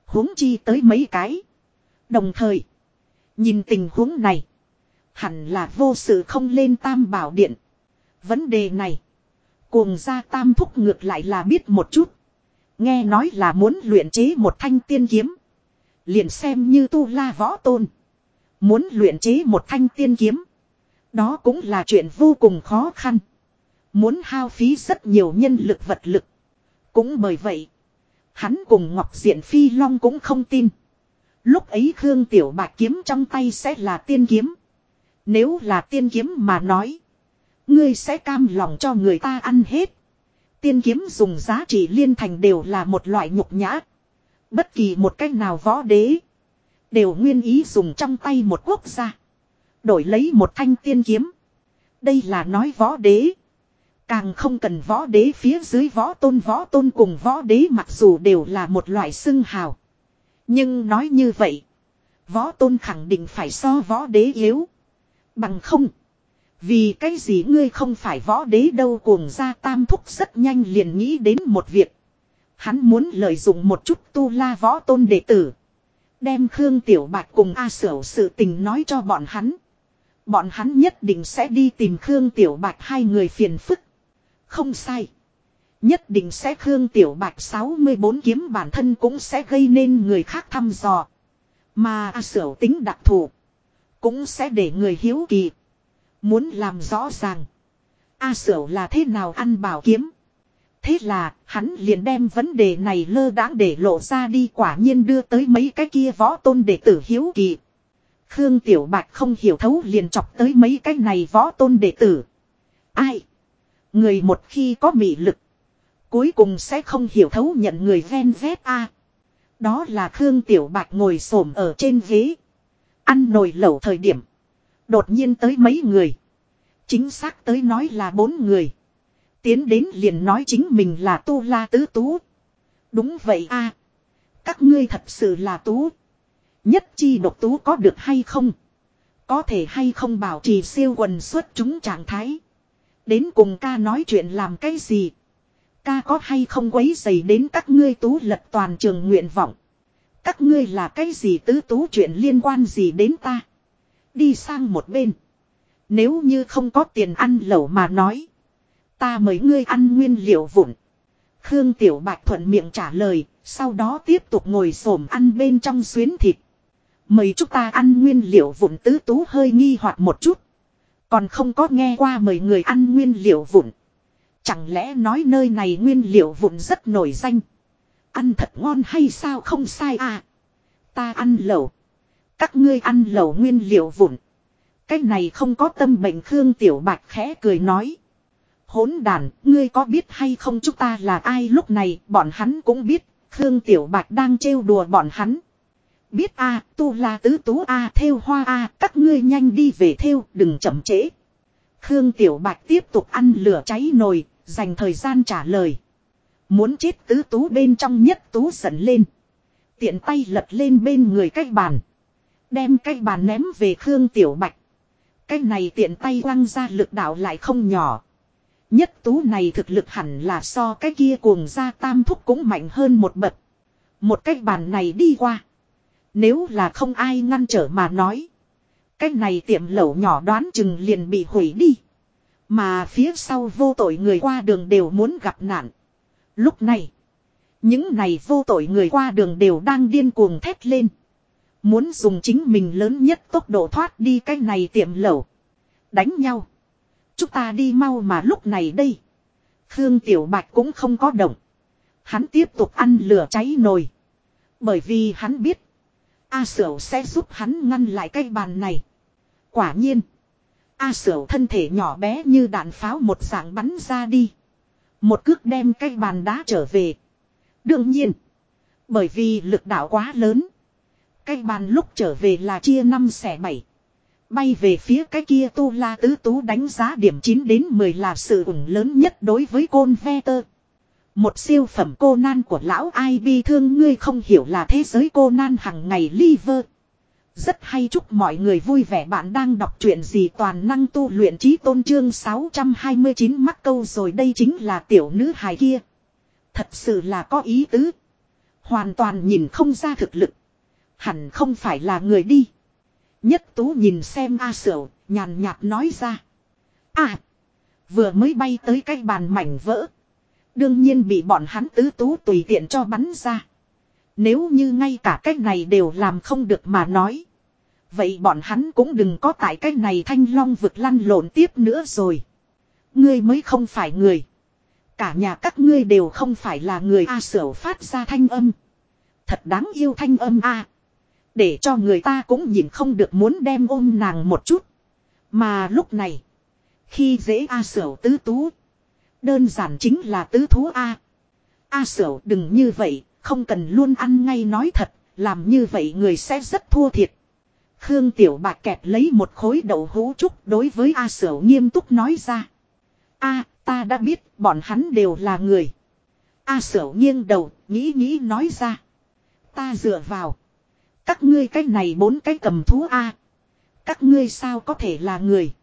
huống chi tới mấy cái. Đồng thời. Nhìn tình huống này. Hẳn là vô sự không lên tam bảo điện. Vấn đề này. Cuồng ra tam thúc ngược lại là biết một chút. Nghe nói là muốn luyện chế một thanh tiên kiếm. Liền xem như tu la võ tôn. Muốn luyện chế một thanh tiên kiếm. Đó cũng là chuyện vô cùng khó khăn. Muốn hao phí rất nhiều nhân lực vật lực. Cũng bởi vậy. Hắn cùng Ngọc Diện Phi Long cũng không tin. Lúc ấy Khương Tiểu bạc kiếm trong tay sẽ là tiên kiếm. Nếu là tiên kiếm mà nói. Ngươi sẽ cam lòng cho người ta ăn hết. Tiên kiếm dùng giá trị liên thành đều là một loại nhục nhã. Bất kỳ một cách nào võ đế. Đều nguyên ý dùng trong tay một quốc gia. Đổi lấy một thanh tiên kiếm. Đây là nói võ đế. Càng không cần võ đế phía dưới võ tôn võ tôn cùng võ đế mặc dù đều là một loại xưng hào. Nhưng nói như vậy. Võ tôn khẳng định phải so võ đế yếu. Bằng không. Vì cái gì ngươi không phải võ đế đâu, cuồng ra tam thúc rất nhanh liền nghĩ đến một việc. Hắn muốn lợi dụng một chút tu la võ tôn đệ tử. Đem Khương Tiểu Bạch cùng A Sở sự tình nói cho bọn hắn. Bọn hắn nhất định sẽ đi tìm Khương Tiểu Bạch, hai người phiền phức. Không sai. Nhất định sẽ Khương Tiểu Bạch 64 kiếm bản thân cũng sẽ gây nên người khác thăm dò. Mà A Sở tính đặc thù. Cũng sẽ để người hiếu kỳ. Muốn làm rõ ràng. A Sở là thế nào ăn bảo kiếm. Thế là, hắn liền đem vấn đề này lơ đãng để lộ ra đi, quả nhiên đưa tới mấy cái kia võ tôn đệ tử hiếu kỳ. Khương Tiểu Bạch không hiểu thấu liền chọc tới mấy cái này võ tôn đệ tử. Ai? Người một khi có mị lực. Cuối cùng sẽ không hiểu thấu nhận người ven vét a. Đó là Khương Tiểu Bạch ngồi xổm ở trên ghế. Ăn nồi lẩu thời điểm. Đột nhiên tới mấy người. Chính xác tới nói là bốn người. Tiến đến liền nói chính mình là tu la tứ tú. Đúng vậy a Các ngươi thật sự là tú. Nhất chi độc tú có được hay không? Có thể hay không bảo trì siêu quần suốt chúng trạng thái. Đến cùng ca nói chuyện làm cái gì? Ca có hay không quấy dày đến các ngươi tú lật toàn trường nguyện vọng? Các ngươi là cái gì tứ tú chuyện liên quan gì đến ta? Đi sang một bên. Nếu như không có tiền ăn lẩu mà nói. Ta mời ngươi ăn nguyên liệu vụn. Khương Tiểu Bạch thuận miệng trả lời. Sau đó tiếp tục ngồi xổm ăn bên trong xuyến thịt. Mời chúng ta ăn nguyên liệu vụn tứ tú hơi nghi hoặc một chút. Còn không có nghe qua mời người ăn nguyên liệu vụn. Chẳng lẽ nói nơi này nguyên liệu vụn rất nổi danh. Ăn thật ngon hay sao không sai à. Ta ăn lẩu. Các ngươi ăn lẩu nguyên liệu vụn. Cái này không có tâm bệnh Khương Tiểu Bạch khẽ cười nói. Hỗn đàn, ngươi có biết hay không chúng ta là ai lúc này, bọn hắn cũng biết, Khương Tiểu Bạch đang trêu đùa bọn hắn. Biết a tu la tứ tú a theo hoa a các ngươi nhanh đi về theo đừng chậm trễ. Khương Tiểu Bạch tiếp tục ăn lửa cháy nồi, dành thời gian trả lời. Muốn chết tứ tú bên trong nhất tú giận lên. Tiện tay lật lên bên người cách bàn. Đem cái bàn ném về Khương Tiểu Bạch. Cái này tiện tay quăng ra lực đạo lại không nhỏ. Nhất tú này thực lực hẳn là so cái kia cuồng ra tam thúc cũng mạnh hơn một bậc. Một cái bàn này đi qua. Nếu là không ai ngăn trở mà nói. Cái này tiệm lẩu nhỏ đoán chừng liền bị hủy đi. Mà phía sau vô tội người qua đường đều muốn gặp nạn. Lúc này. Những này vô tội người qua đường đều đang điên cuồng thét lên. Muốn dùng chính mình lớn nhất tốc độ thoát đi cái này tiệm lẩu. Đánh nhau. Chúng ta đi mau mà lúc này đây. Khương Tiểu Bạch cũng không có động. Hắn tiếp tục ăn lửa cháy nồi. Bởi vì hắn biết. A Sở sẽ giúp hắn ngăn lại cái bàn này. Quả nhiên. A Sở thân thể nhỏ bé như đạn pháo một dạng bắn ra đi. Một cước đem cái bàn đá trở về. Đương nhiên. Bởi vì lực đạo quá lớn. Cái bàn lúc trở về là chia năm xẻ bảy. Bay về phía cái kia tu la tứ tú đánh giá điểm 9 đến 10 là sự ủng lớn nhất đối với côn ve tơ. Một siêu phẩm cô nan của lão ai bi thương ngươi không hiểu là thế giới cô nan hằng ngày liver. Rất hay chúc mọi người vui vẻ bạn đang đọc truyện gì toàn năng tu luyện trí tôn trương 629 mắc câu rồi đây chính là tiểu nữ hài kia. Thật sự là có ý tứ. Hoàn toàn nhìn không ra thực lực. Hẳn không phải là người đi. Nhất tú nhìn xem A Sửu, nhàn nhạt nói ra. À, vừa mới bay tới cái bàn mảnh vỡ. Đương nhiên bị bọn hắn tứ tú tùy tiện cho bắn ra. Nếu như ngay cả cách này đều làm không được mà nói. Vậy bọn hắn cũng đừng có tại cách này thanh long vực lăn lộn tiếp nữa rồi. Ngươi mới không phải người. Cả nhà các ngươi đều không phải là người A sở phát ra thanh âm. Thật đáng yêu thanh âm A. Để cho người ta cũng nhìn không được muốn đem ôm nàng một chút. Mà lúc này. Khi dễ A sở tứ tú. Đơn giản chính là tứ thú A. A Sửu đừng như vậy. Không cần luôn ăn ngay nói thật. Làm như vậy người sẽ rất thua thiệt. Khương Tiểu Bạc kẹp lấy một khối đậu hũ trúc đối với A Sửu nghiêm túc nói ra. A, ta đã biết bọn hắn đều là người. A Sửu nghiêng đầu, nghĩ nghĩ nói ra. Ta dựa vào. Các ngươi cái này bốn cái cầm thú A. Các ngươi sao có thể là người.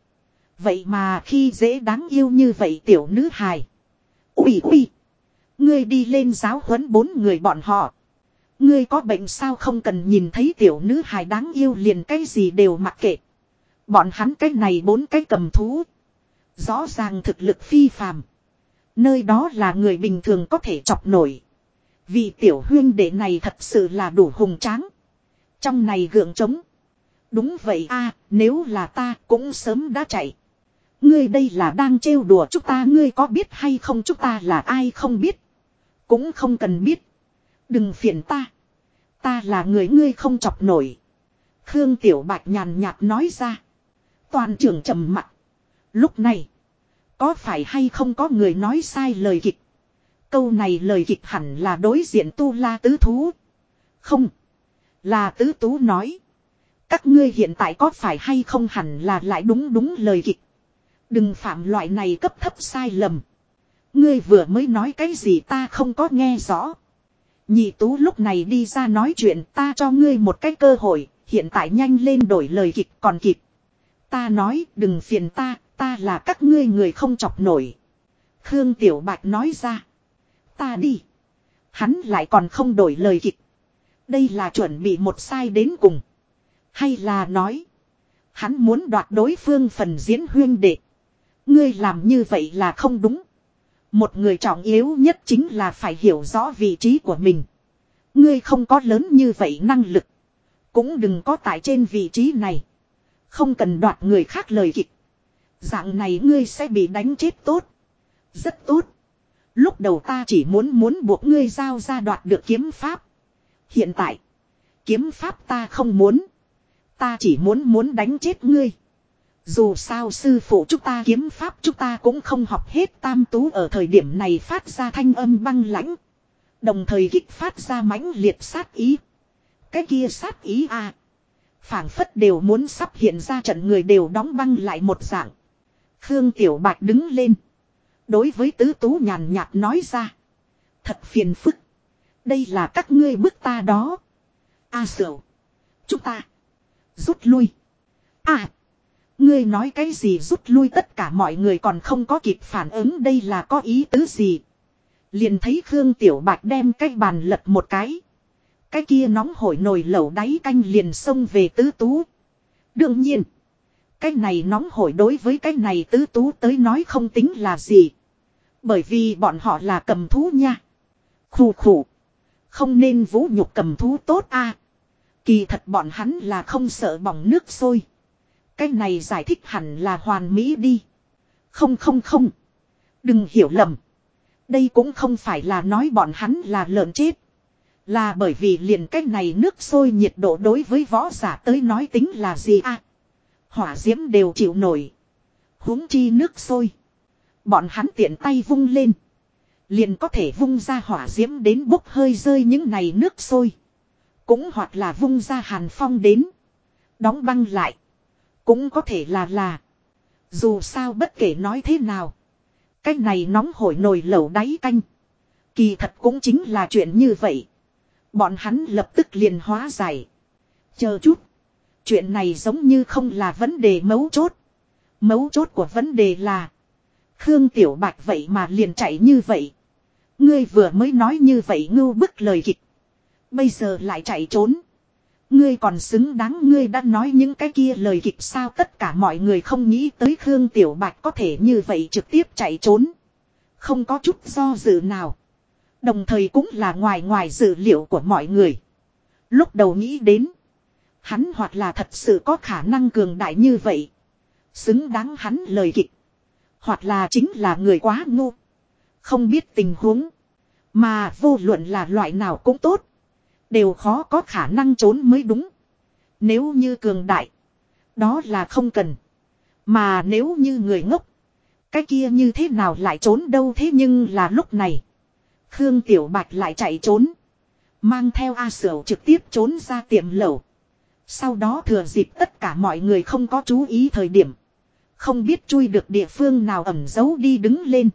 Vậy mà khi dễ đáng yêu như vậy tiểu nữ hài. Ui ui. Ngươi đi lên giáo huấn bốn người bọn họ. Ngươi có bệnh sao không cần nhìn thấy tiểu nữ hài đáng yêu liền cái gì đều mặc kệ. Bọn hắn cái này bốn cái cầm thú. Rõ ràng thực lực phi phàm. Nơi đó là người bình thường có thể chọc nổi. Vì tiểu huyên đệ này thật sự là đủ hùng tráng. Trong này gượng trống. Đúng vậy a à, nếu là ta cũng sớm đã chạy. Ngươi đây là đang trêu đùa chúng ta, ngươi có biết hay không chúng ta là ai không biết. Cũng không cần biết. Đừng phiền ta. Ta là người ngươi không chọc nổi. Khương Tiểu Bạch nhàn nhạt nói ra. Toàn trưởng trầm mặt. Lúc này. Có phải hay không có người nói sai lời kịch. Câu này lời kịch hẳn là đối diện tu la tứ thú. Không. Là tứ tú nói. Các ngươi hiện tại có phải hay không hẳn là lại đúng đúng lời kịch. Đừng phạm loại này cấp thấp sai lầm. Ngươi vừa mới nói cái gì ta không có nghe rõ. Nhị tú lúc này đi ra nói chuyện ta cho ngươi một cái cơ hội, hiện tại nhanh lên đổi lời kịch còn kịp. Ta nói đừng phiền ta, ta là các ngươi người không chọc nổi. Khương Tiểu Bạch nói ra. Ta đi. Hắn lại còn không đổi lời kịch. Đây là chuẩn bị một sai đến cùng. Hay là nói. Hắn muốn đoạt đối phương phần diễn huyên đệ. Ngươi làm như vậy là không đúng. Một người trọng yếu nhất chính là phải hiểu rõ vị trí của mình. Ngươi không có lớn như vậy năng lực. Cũng đừng có tại trên vị trí này. Không cần đoạt người khác lời kịch. Dạng này ngươi sẽ bị đánh chết tốt. Rất tốt. Lúc đầu ta chỉ muốn muốn buộc ngươi giao ra đoạt được kiếm pháp. Hiện tại. Kiếm pháp ta không muốn. Ta chỉ muốn muốn đánh chết ngươi. Dù sao sư phụ chúng ta kiếm pháp chúng ta cũng không học hết tam tú ở thời điểm này phát ra thanh âm băng lãnh. Đồng thời kích phát ra mãnh liệt sát ý. Cái kia sát ý à. phảng phất đều muốn sắp hiện ra trận người đều đóng băng lại một dạng. Khương Tiểu Bạch đứng lên. Đối với tứ tú nhàn nhạt nói ra. Thật phiền phức. Đây là các ngươi bức ta đó. A à, sửu. Chúng ta. Rút lui. À. Ngươi nói cái gì rút lui tất cả mọi người còn không có kịp phản ứng đây là có ý tứ gì. Liền thấy Khương Tiểu Bạch đem cái bàn lật một cái. Cái kia nóng hổi nồi lẩu đáy canh liền xông về tứ tú. Đương nhiên. Cái này nóng hổi đối với cái này tứ tú tới nói không tính là gì. Bởi vì bọn họ là cầm thú nha. Khủ khủ. Không nên vũ nhục cầm thú tốt a. Kỳ thật bọn hắn là không sợ bỏng nước sôi. Cái này giải thích hẳn là hoàn mỹ đi. Không không không. Đừng hiểu lầm. Đây cũng không phải là nói bọn hắn là lợn chết. Là bởi vì liền cách này nước sôi nhiệt độ đối với võ giả tới nói tính là gì à. Hỏa diễm đều chịu nổi. huống chi nước sôi. Bọn hắn tiện tay vung lên. Liền có thể vung ra hỏa diễm đến bốc hơi rơi những này nước sôi. Cũng hoặc là vung ra hàn phong đến. Đóng băng lại. Cũng có thể là là. Dù sao bất kể nói thế nào. Cái này nóng hổi nồi lẩu đáy canh. Kỳ thật cũng chính là chuyện như vậy. Bọn hắn lập tức liền hóa giải. Chờ chút. Chuyện này giống như không là vấn đề mấu chốt. Mấu chốt của vấn đề là. Khương Tiểu Bạch vậy mà liền chạy như vậy. Ngươi vừa mới nói như vậy ngưu bức lời kịch. Bây giờ lại chạy trốn. Ngươi còn xứng đáng ngươi đã nói những cái kia lời kịch sao tất cả mọi người không nghĩ tới Khương Tiểu Bạch có thể như vậy trực tiếp chạy trốn. Không có chút do dự nào. Đồng thời cũng là ngoài ngoài dự liệu của mọi người. Lúc đầu nghĩ đến. Hắn hoặc là thật sự có khả năng cường đại như vậy. Xứng đáng hắn lời kịch. Hoặc là chính là người quá ngu. Không biết tình huống. Mà vô luận là loại nào cũng tốt. Đều khó có khả năng trốn mới đúng. Nếu như cường đại. Đó là không cần. Mà nếu như người ngốc. Cái kia như thế nào lại trốn đâu thế nhưng là lúc này. Khương Tiểu Bạch lại chạy trốn. Mang theo A Sở trực tiếp trốn ra tiệm lẩu. Sau đó thừa dịp tất cả mọi người không có chú ý thời điểm. Không biết chui được địa phương nào ẩm giấu đi đứng lên.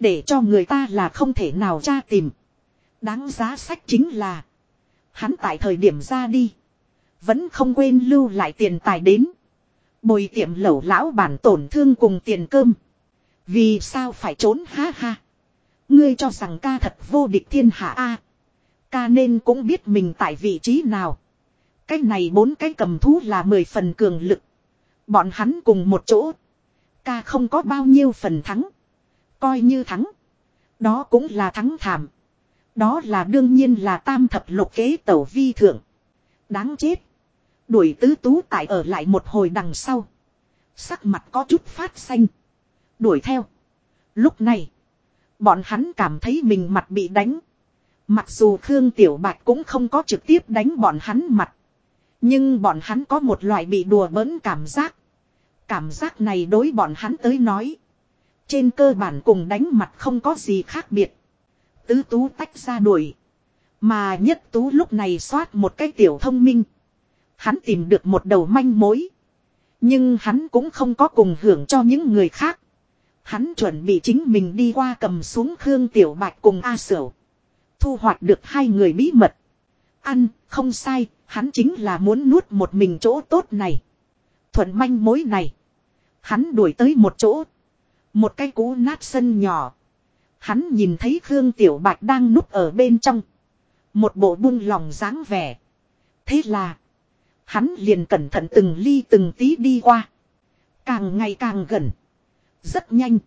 Để cho người ta là không thể nào tra tìm. Đáng giá sách chính là. Hắn tại thời điểm ra đi. Vẫn không quên lưu lại tiền tài đến. Bồi tiệm lẩu lão bản tổn thương cùng tiền cơm. Vì sao phải trốn ha ha. Ngươi cho rằng ca thật vô địch thiên hạ a Ca nên cũng biết mình tại vị trí nào. Cái này bốn cái cầm thú là mười phần cường lực. Bọn hắn cùng một chỗ. Ca không có bao nhiêu phần thắng. Coi như thắng. Đó cũng là thắng thảm. Đó là đương nhiên là tam thập lục kế tẩu vi thượng. Đáng chết. Đuổi tứ tú tại ở lại một hồi đằng sau. Sắc mặt có chút phát xanh. Đuổi theo. Lúc này. Bọn hắn cảm thấy mình mặt bị đánh. Mặc dù Khương Tiểu Bạch cũng không có trực tiếp đánh bọn hắn mặt. Nhưng bọn hắn có một loại bị đùa bỡn cảm giác. Cảm giác này đối bọn hắn tới nói. Trên cơ bản cùng đánh mặt không có gì khác biệt. Tứ tú tách ra đuổi. Mà nhất tú lúc này xoát một cái tiểu thông minh. Hắn tìm được một đầu manh mối. Nhưng hắn cũng không có cùng hưởng cho những người khác. Hắn chuẩn bị chính mình đi qua cầm xuống Khương Tiểu Bạch cùng A Sửu. Thu hoạch được hai người bí mật. Ăn, không sai, hắn chính là muốn nuốt một mình chỗ tốt này. Thuận manh mối này. Hắn đuổi tới một chỗ. Một cái cú nát sân nhỏ. Hắn nhìn thấy Khương Tiểu Bạch đang núp ở bên trong. Một bộ buông lòng dáng vẻ. Thế là. Hắn liền cẩn thận từng ly từng tí đi qua. Càng ngày càng gần. Rất nhanh.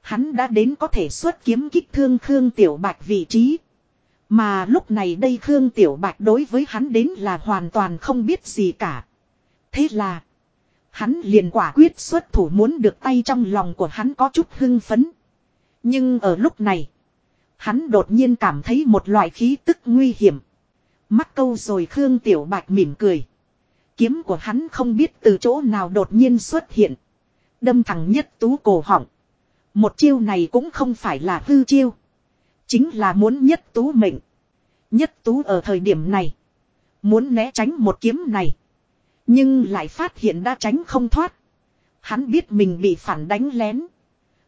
Hắn đã đến có thể xuất kiếm kích thương Khương Tiểu Bạch vị trí. Mà lúc này đây Khương Tiểu Bạch đối với hắn đến là hoàn toàn không biết gì cả. Thế là. Hắn liền quả quyết xuất thủ muốn được tay trong lòng của hắn có chút hưng phấn. Nhưng ở lúc này. Hắn đột nhiên cảm thấy một loại khí tức nguy hiểm. Mắt câu rồi Khương Tiểu Bạch mỉm cười. Kiếm của hắn không biết từ chỗ nào đột nhiên xuất hiện. Đâm thẳng nhất tú cổ họng. Một chiêu này cũng không phải là hư chiêu. Chính là muốn nhất tú mệnh. Nhất tú ở thời điểm này. Muốn né tránh một kiếm này. Nhưng lại phát hiện đã tránh không thoát. Hắn biết mình bị phản đánh lén.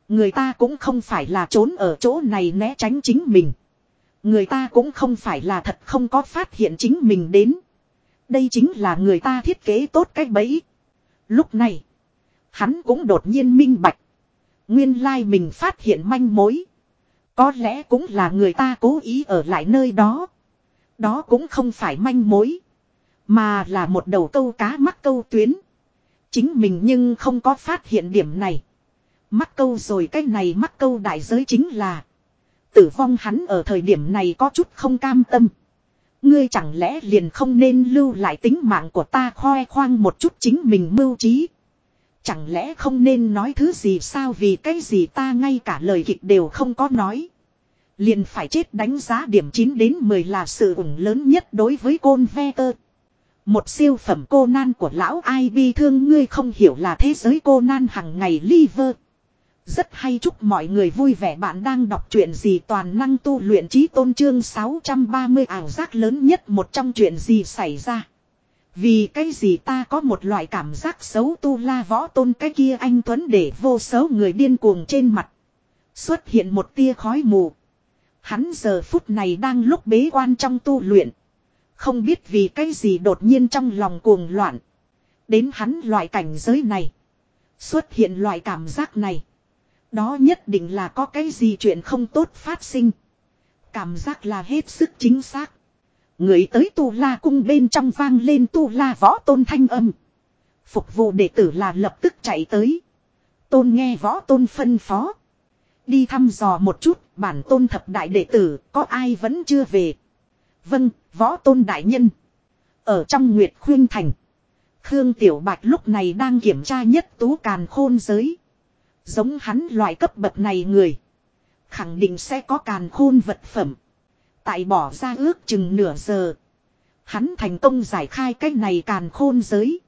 Người ta cũng không phải là trốn ở chỗ này né tránh chính mình. Người ta cũng không phải là thật không có phát hiện chính mình đến. Đây chính là người ta thiết kế tốt cách bẫy. Lúc này, hắn cũng đột nhiên minh bạch. Nguyên lai mình phát hiện manh mối. Có lẽ cũng là người ta cố ý ở lại nơi đó. Đó cũng không phải manh mối. Mà là một đầu câu cá mắc câu tuyến. Chính mình nhưng không có phát hiện điểm này. Mắc câu rồi cái này mắc câu đại giới chính là. Tử vong hắn ở thời điểm này có chút không cam tâm. Ngươi chẳng lẽ liền không nên lưu lại tính mạng của ta khoe khoang một chút chính mình mưu trí. Chẳng lẽ không nên nói thứ gì sao vì cái gì ta ngay cả lời kịch đều không có nói. Liền phải chết đánh giá điểm 9 đến 10 là sự ủng lớn nhất đối với côn ve tơ. Một siêu phẩm cô nan của lão ai bi thương ngươi không hiểu là thế giới cô nan hằng ngày liver. Rất hay chúc mọi người vui vẻ bạn đang đọc chuyện gì toàn năng tu luyện trí tôn trương 630 ảo giác lớn nhất một trong chuyện gì xảy ra. Vì cái gì ta có một loại cảm giác xấu tu la võ tôn cái kia anh Tuấn để vô số người điên cuồng trên mặt. Xuất hiện một tia khói mù. Hắn giờ phút này đang lúc bế quan trong tu luyện. Không biết vì cái gì đột nhiên trong lòng cuồng loạn. Đến hắn loại cảnh giới này. Xuất hiện loại cảm giác này. Đó nhất định là có cái gì chuyện không tốt phát sinh. Cảm giác là hết sức chính xác. Người tới tu la cung bên trong vang lên tu la võ tôn thanh âm. Phục vụ đệ tử là lập tức chạy tới. Tôn nghe võ tôn phân phó. Đi thăm dò một chút, bản tôn thập đại đệ tử, có ai vẫn chưa về. Vâng, võ tôn đại nhân. Ở trong Nguyệt Khuyên Thành. Khương Tiểu Bạch lúc này đang kiểm tra nhất tú càn khôn giới. Giống hắn loại cấp bậc này người. Khẳng định sẽ có càn khôn vật phẩm. Tại bỏ ra ước chừng nửa giờ. Hắn thành công giải khai cái này càn khôn giới.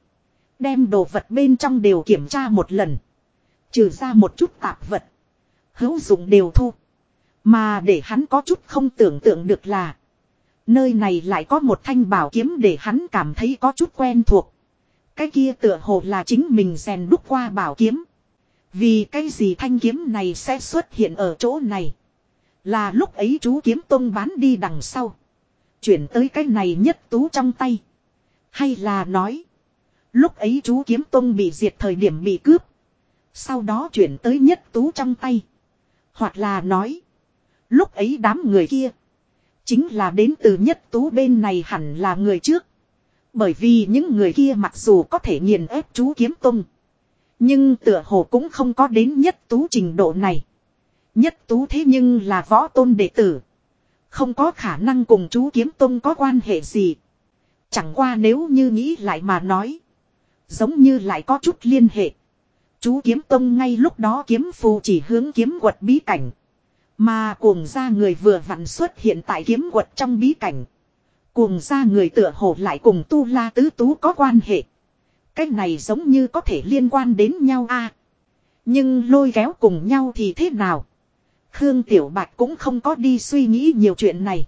Đem đồ vật bên trong đều kiểm tra một lần. Trừ ra một chút tạp vật. Hữu dụng đều thu. Mà để hắn có chút không tưởng tượng được là. Nơi này lại có một thanh bảo kiếm để hắn cảm thấy có chút quen thuộc. Cái kia tựa hồ là chính mình rèn đúc qua bảo kiếm. Vì cái gì thanh kiếm này sẽ xuất hiện ở chỗ này. Là lúc ấy chú kiếm tông bán đi đằng sau. Chuyển tới cái này nhất tú trong tay. Hay là nói. Lúc ấy chú kiếm tông bị diệt thời điểm bị cướp. Sau đó chuyển tới nhất tú trong tay. Hoặc là nói. Lúc ấy đám người kia. Chính là đến từ nhất tú bên này hẳn là người trước. Bởi vì những người kia mặc dù có thể nghiền ép chú kiếm tông. Nhưng tựa hồ cũng không có đến nhất tú trình độ này. Nhất tú thế nhưng là võ tôn đệ tử. Không có khả năng cùng chú kiếm tôn có quan hệ gì. Chẳng qua nếu như nghĩ lại mà nói. Giống như lại có chút liên hệ. Chú kiếm tông ngay lúc đó kiếm phù chỉ hướng kiếm quật bí cảnh. Mà cuồng gia người vừa vặn xuất hiện tại kiếm quật trong bí cảnh. Cuồng gia người tựa hồ lại cùng tu la tứ tú có quan hệ. Cái này giống như có thể liên quan đến nhau a Nhưng lôi kéo cùng nhau thì thế nào? Khương Tiểu Bạch cũng không có đi suy nghĩ nhiều chuyện này.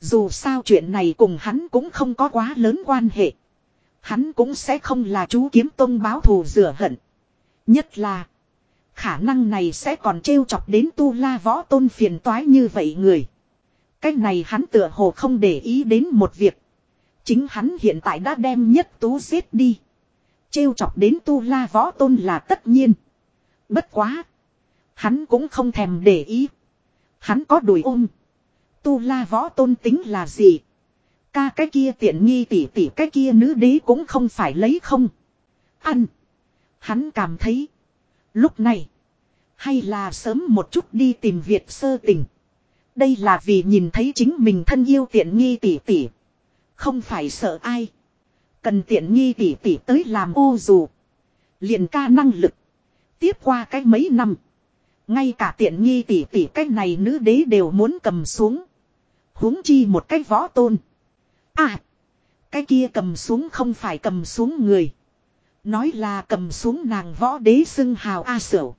Dù sao chuyện này cùng hắn cũng không có quá lớn quan hệ. Hắn cũng sẽ không là chú kiếm tông báo thù rửa hận. Nhất là. Khả năng này sẽ còn trêu chọc đến tu la võ tôn phiền toái như vậy người. cách này hắn tựa hồ không để ý đến một việc. Chính hắn hiện tại đã đem nhất tú giết đi. Trêu chọc đến tu la võ tôn là tất nhiên. Bất quá. Hắn cũng không thèm để ý. Hắn có đùi ôm. Tu la võ tôn tính là gì? Ca cái kia tiện nghi tỉ tỉ cái kia nữ đế cũng không phải lấy không. Ăn. Hắn cảm thấy. Lúc này. Hay là sớm một chút đi tìm Việt sơ tình. Đây là vì nhìn thấy chính mình thân yêu tiện nghi tỉ tỉ. Không phải sợ ai. Cần tiện nghi tỉ tỉ tới làm ô dù. Liền ca năng lực. Tiếp qua cái mấy năm. Ngay cả tiện nghi tỉ tỉ cái này nữ đế đều muốn cầm xuống. huống chi một cái võ tôn. À. Cái kia cầm xuống không phải cầm xuống người. Nói là cầm xuống nàng võ đế xưng hào A sửu.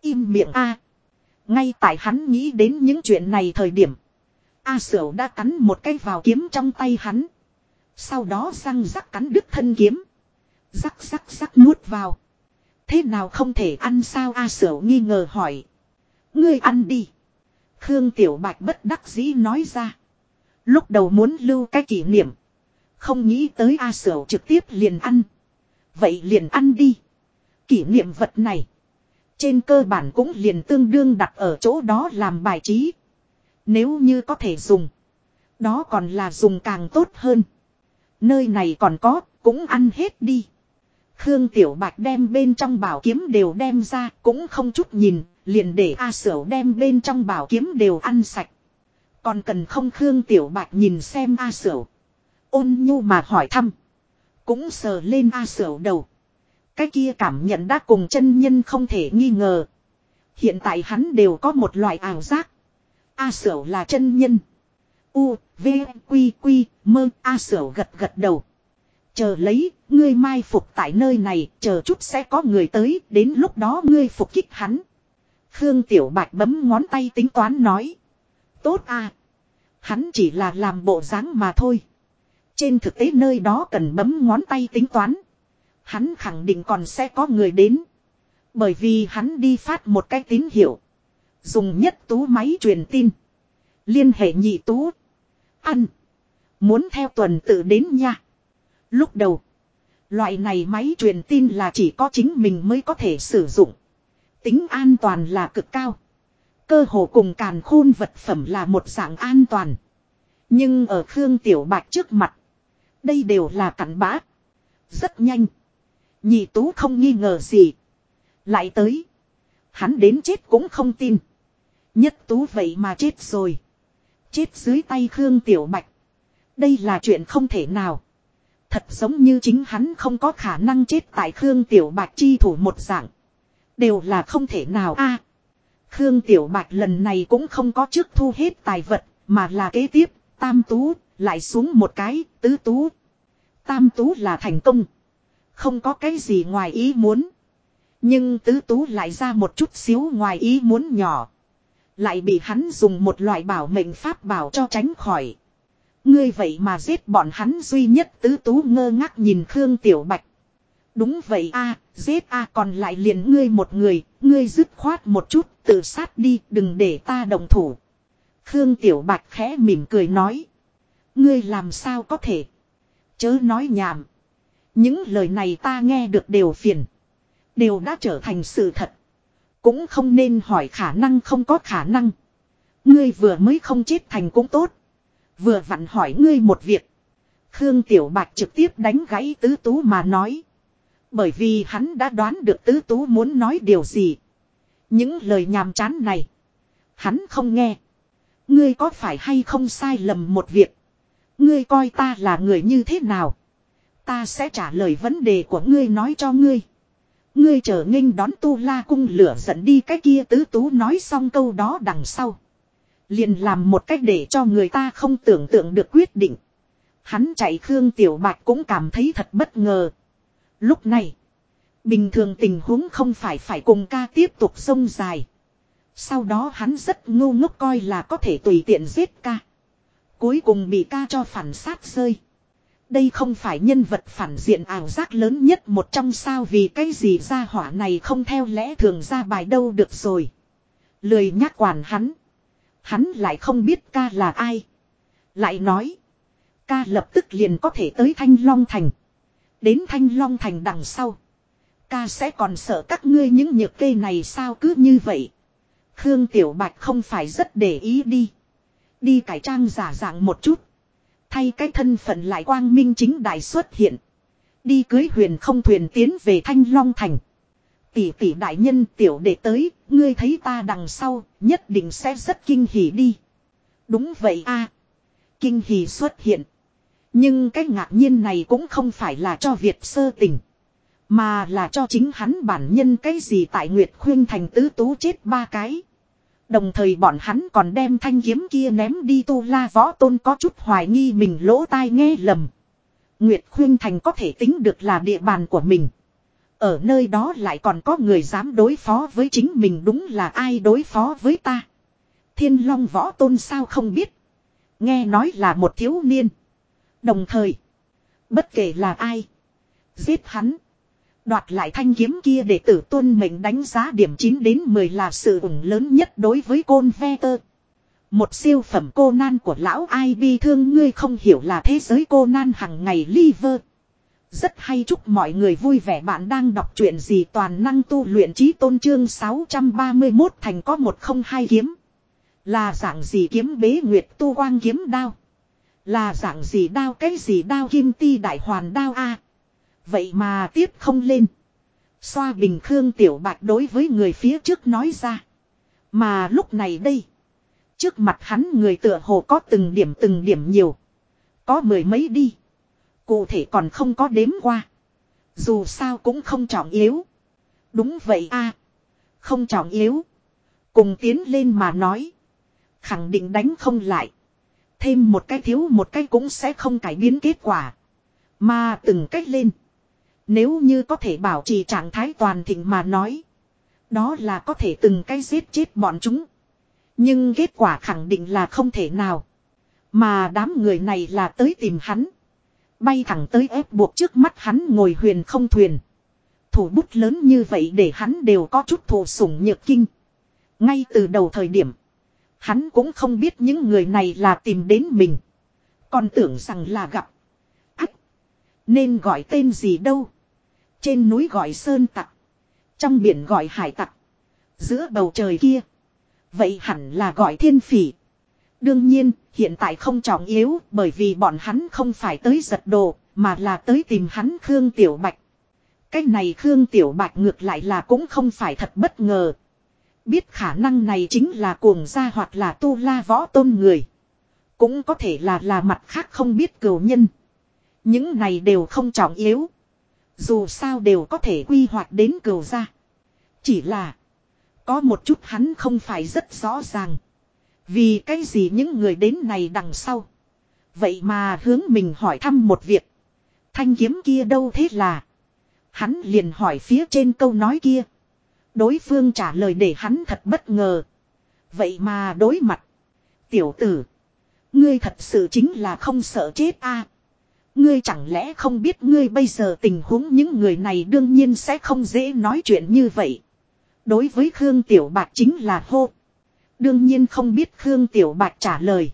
Im miệng A. Ngay tại hắn nghĩ đến những chuyện này thời điểm. A sửu đã cắn một cái vào kiếm trong tay hắn. Sau đó răng rắc cắn đứt thân kiếm. Rắc rắc rắc nuốt vào. Thế nào không thể ăn sao A Sở nghi ngờ hỏi. Ngươi ăn đi. Khương Tiểu Bạch bất đắc dĩ nói ra. Lúc đầu muốn lưu cái kỷ niệm. Không nghĩ tới A Sở trực tiếp liền ăn. Vậy liền ăn đi. Kỷ niệm vật này. Trên cơ bản cũng liền tương đương đặt ở chỗ đó làm bài trí. Nếu như có thể dùng. Đó còn là dùng càng tốt hơn. Nơi này còn có, cũng ăn hết đi. Khương Tiểu Bạch đem bên trong bảo kiếm đều đem ra, cũng không chút nhìn, liền để A Sở đem bên trong bảo kiếm đều ăn sạch. Còn cần không Khương Tiểu Bạch nhìn xem A Sở. Ôn nhu mà hỏi thăm. Cũng sờ lên A Sở đầu. Cái kia cảm nhận đã cùng chân nhân không thể nghi ngờ. Hiện tại hắn đều có một loại ảo giác. A Sở là chân nhân. U, V, Quy, Quy, Mơ, A Sở gật gật đầu. Chờ lấy, ngươi mai phục tại nơi này, chờ chút sẽ có người tới, đến lúc đó ngươi phục kích hắn. Khương Tiểu Bạch bấm ngón tay tính toán nói. Tốt à. Hắn chỉ là làm bộ dáng mà thôi. Trên thực tế nơi đó cần bấm ngón tay tính toán. Hắn khẳng định còn sẽ có người đến. Bởi vì hắn đi phát một cái tín hiệu. Dùng nhất tú máy truyền tin. Liên hệ nhị tú. Ăn. Muốn theo tuần tự đến nha. Lúc đầu. Loại này máy truyền tin là chỉ có chính mình mới có thể sử dụng. Tính an toàn là cực cao. Cơ hồ cùng càn khôn vật phẩm là một dạng an toàn. Nhưng ở Khương Tiểu Bạch trước mặt. Đây đều là cặn bã. Rất nhanh. Nhị tú không nghi ngờ gì. Lại tới. Hắn đến chết cũng không tin. Nhất tú vậy mà chết rồi. Chết dưới tay Khương Tiểu Bạch. Đây là chuyện không thể nào. Thật giống như chính hắn không có khả năng chết tại Khương Tiểu Bạch chi thủ một dạng. Đều là không thể nào a. Khương Tiểu Bạch lần này cũng không có trước thu hết tài vật, mà là kế tiếp, tam tú, lại xuống một cái, tứ tú. Tam tú là thành công. Không có cái gì ngoài ý muốn. Nhưng tứ tú lại ra một chút xíu ngoài ý muốn nhỏ. Lại bị hắn dùng một loại bảo mệnh pháp bảo cho tránh khỏi. Ngươi vậy mà giết bọn hắn duy nhất tứ tú ngơ ngác nhìn Khương Tiểu Bạch. Đúng vậy a giết a còn lại liền ngươi một người, ngươi dứt khoát một chút, tự sát đi, đừng để ta đồng thủ. Khương Tiểu Bạch khẽ mỉm cười nói. Ngươi làm sao có thể? Chớ nói nhảm. Những lời này ta nghe được đều phiền. Đều đã trở thành sự thật. Cũng không nên hỏi khả năng không có khả năng. Ngươi vừa mới không chết thành cũng tốt. Vừa vặn hỏi ngươi một việc. Khương Tiểu Bạch trực tiếp đánh gãy tứ tú mà nói. Bởi vì hắn đã đoán được tứ tú muốn nói điều gì. Những lời nhàm chán này. Hắn không nghe. Ngươi có phải hay không sai lầm một việc. Ngươi coi ta là người như thế nào. Ta sẽ trả lời vấn đề của ngươi nói cho ngươi. Ngươi chờ nghênh đón tu la cung lửa giận đi cái kia tứ tú nói xong câu đó đằng sau. Liền làm một cách để cho người ta không tưởng tượng được quyết định. Hắn chạy Khương Tiểu Bạch cũng cảm thấy thật bất ngờ. Lúc này, bình thường tình huống không phải phải cùng ca tiếp tục sông dài. Sau đó hắn rất ngu ngốc coi là có thể tùy tiện giết ca. Cuối cùng bị ca cho phản sát rơi. Đây không phải nhân vật phản diện ảo giác lớn nhất một trong sao vì cái gì ra hỏa này không theo lẽ thường ra bài đâu được rồi. Lười nhắc quản hắn. Hắn lại không biết ca là ai. Lại nói. Ca lập tức liền có thể tới Thanh Long Thành. Đến Thanh Long Thành đằng sau. Ca sẽ còn sợ các ngươi những nhược cây này sao cứ như vậy. Khương Tiểu Bạch không phải rất để ý đi. Đi cải trang giả dạng một chút. Thay cái thân phận lại quang minh chính đại xuất hiện. Đi cưới huyền không thuyền tiến về Thanh Long Thành. Tỷ tỷ đại nhân tiểu đệ tới, ngươi thấy ta đằng sau, nhất định sẽ rất kinh hỉ đi. Đúng vậy a Kinh hỉ xuất hiện. Nhưng cái ngạc nhiên này cũng không phải là cho Việt sơ tình. Mà là cho chính hắn bản nhân cái gì tại Nguyệt Khuyên Thành tứ tú chết ba cái. Đồng thời bọn hắn còn đem thanh kiếm kia ném đi tu la võ tôn có chút hoài nghi mình lỗ tai nghe lầm. Nguyệt Khuyên Thành có thể tính được là địa bàn của mình. Ở nơi đó lại còn có người dám đối phó với chính mình đúng là ai đối phó với ta. Thiên Long võ tôn sao không biết. Nghe nói là một thiếu niên. Đồng thời, Bất kể là ai. Giết hắn. Đoạt lại thanh kiếm kia để tử tuân mệnh đánh giá điểm 9 đến 10 là sự ủng lớn nhất đối với côn ve tơ. Một siêu phẩm cô nan của lão ai bi thương ngươi không hiểu là thế giới cô nan hằng ngày liver. Rất hay chúc mọi người vui vẻ bạn đang đọc truyện gì toàn năng tu luyện trí tôn trương 631 thành có một không hai kiếm. Là dạng gì kiếm bế nguyệt tu quang kiếm đao. Là dạng gì đao cái gì đao kim ti đại hoàn đao a Vậy mà tiếp không lên. Xoa bình khương tiểu bạch đối với người phía trước nói ra. Mà lúc này đây. Trước mặt hắn người tựa hồ có từng điểm từng điểm nhiều. Có mười mấy đi. Cụ thể còn không có đếm qua. Dù sao cũng không trọng yếu. Đúng vậy a Không trọng yếu. Cùng tiến lên mà nói. Khẳng định đánh không lại. Thêm một cái thiếu một cái cũng sẽ không cải biến kết quả. Mà từng cách lên. Nếu như có thể bảo trì trạng thái toàn thịnh mà nói. Đó là có thể từng cái giết chết bọn chúng. Nhưng kết quả khẳng định là không thể nào. Mà đám người này là tới tìm hắn. Bay thẳng tới ép buộc trước mắt hắn ngồi huyền không thuyền. Thủ bút lớn như vậy để hắn đều có chút thù sủng nhược kinh. Ngay từ đầu thời điểm. Hắn cũng không biết những người này là tìm đến mình. Còn tưởng rằng là gặp. Ách. Nên gọi tên gì đâu. Trên núi gọi sơn tặc. Trong biển gọi hải tặc. Giữa bầu trời kia. Vậy hẳn là gọi thiên phỉ. Đương nhiên, hiện tại không trọng yếu bởi vì bọn hắn không phải tới giật đồ, mà là tới tìm hắn Khương Tiểu Bạch. Cái này Khương Tiểu Bạch ngược lại là cũng không phải thật bất ngờ. Biết khả năng này chính là cuồng gia hoặc là tu la võ tôn người. Cũng có thể là là mặt khác không biết cửu nhân. Những này đều không trọng yếu. Dù sao đều có thể quy hoạch đến cửu ra Chỉ là. Có một chút hắn không phải rất rõ ràng. Vì cái gì những người đến này đằng sau. Vậy mà hướng mình hỏi thăm một việc. Thanh kiếm kia đâu thế là. Hắn liền hỏi phía trên câu nói kia. Đối phương trả lời để hắn thật bất ngờ. Vậy mà đối mặt. Tiểu tử. Ngươi thật sự chính là không sợ chết a Ngươi chẳng lẽ không biết ngươi bây giờ tình huống những người này đương nhiên sẽ không dễ nói chuyện như vậy. Đối với Khương Tiểu Bạch chính là hô. Đương nhiên không biết Khương Tiểu Bạch trả lời.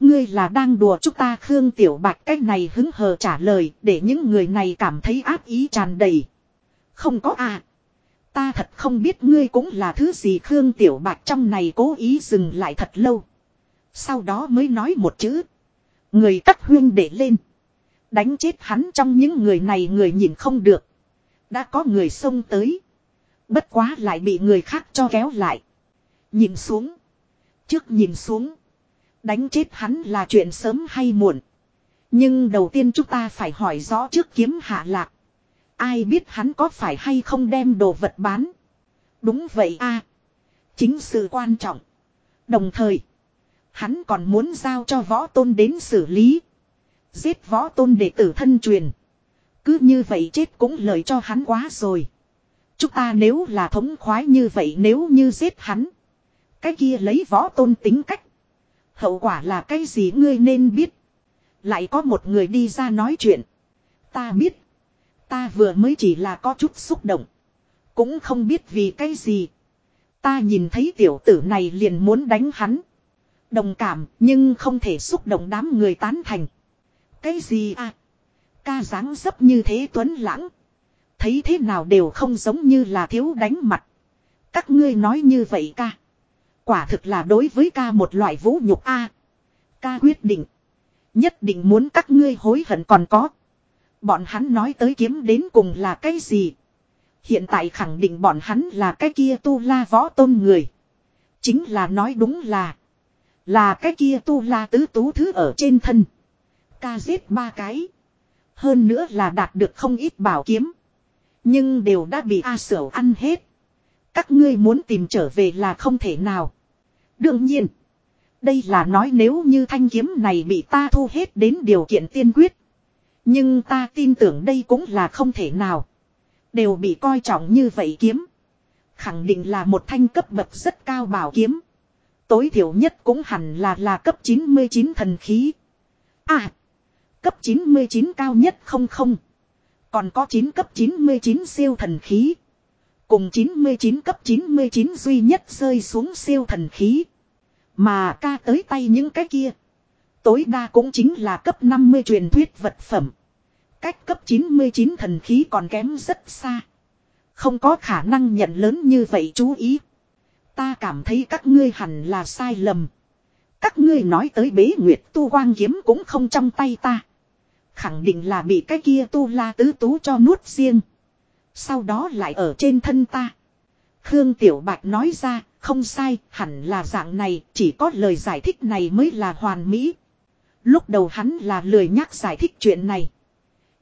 Ngươi là đang đùa chúng ta Khương Tiểu Bạch cách này hứng hờ trả lời để những người này cảm thấy áp ý tràn đầy. Không có à. Ta thật không biết ngươi cũng là thứ gì Khương Tiểu Bạch trong này cố ý dừng lại thật lâu. Sau đó mới nói một chữ. Người cắt huyên để lên. Đánh chết hắn trong những người này người nhìn không được. Đã có người xông tới. Bất quá lại bị người khác cho kéo lại. Nhìn xuống. Trước nhìn xuống. Đánh chết hắn là chuyện sớm hay muộn. Nhưng đầu tiên chúng ta phải hỏi rõ trước kiếm hạ lạc. Ai biết hắn có phải hay không đem đồ vật bán. Đúng vậy a Chính sự quan trọng. Đồng thời. Hắn còn muốn giao cho võ tôn đến xử lý. Giết võ tôn đệ tử thân truyền. Cứ như vậy chết cũng lợi cho hắn quá rồi. Chúng ta nếu là thống khoái như vậy nếu như giết hắn. Cái kia lấy võ tôn tính cách. Hậu quả là cái gì ngươi nên biết. Lại có một người đi ra nói chuyện. Ta biết. Ta vừa mới chỉ là có chút xúc động. Cũng không biết vì cái gì. Ta nhìn thấy tiểu tử này liền muốn đánh hắn. Đồng cảm nhưng không thể xúc động đám người tán thành. Cái gì à? Ca dáng dấp như thế tuấn lãng. Thấy thế nào đều không giống như là thiếu đánh mặt. Các ngươi nói như vậy ca. Quả thực là đối với ca một loại vũ nhục a. ca quyết định. Nhất định muốn các ngươi hối hận còn có. Bọn hắn nói tới kiếm đến cùng là cái gì. Hiện tại khẳng định bọn hắn là cái kia tu la võ tôn người. Chính là nói đúng là. Là cái kia tu la tứ tú thứ ở trên thân. Ca giết ba cái. Hơn nữa là đạt được không ít bảo kiếm. Nhưng đều đã bị A Sở ăn hết. Các ngươi muốn tìm trở về là không thể nào. Đương nhiên. Đây là nói nếu như thanh kiếm này bị ta thu hết đến điều kiện tiên quyết. Nhưng ta tin tưởng đây cũng là không thể nào. Đều bị coi trọng như vậy kiếm. Khẳng định là một thanh cấp bậc rất cao bảo kiếm. Tối thiểu nhất cũng hẳn là là cấp 99 thần khí. À. Cấp 99 cao nhất không không. Còn có 9 cấp 99 siêu thần khí. Cùng 99 cấp 99 duy nhất rơi xuống siêu thần khí. Mà ca tới tay những cái kia. Tối đa cũng chính là cấp 50 truyền thuyết vật phẩm. Cách cấp 99 thần khí còn kém rất xa. Không có khả năng nhận lớn như vậy chú ý. Ta cảm thấy các ngươi hẳn là sai lầm. Các ngươi nói tới bế nguyệt tu quang kiếm cũng không trong tay ta. Khẳng định là bị cái kia tu la tứ tú cho nuốt riêng. Sau đó lại ở trên thân ta. Khương Tiểu Bạch nói ra, không sai, hẳn là dạng này, chỉ có lời giải thích này mới là hoàn mỹ. Lúc đầu hắn là lười nhắc giải thích chuyện này.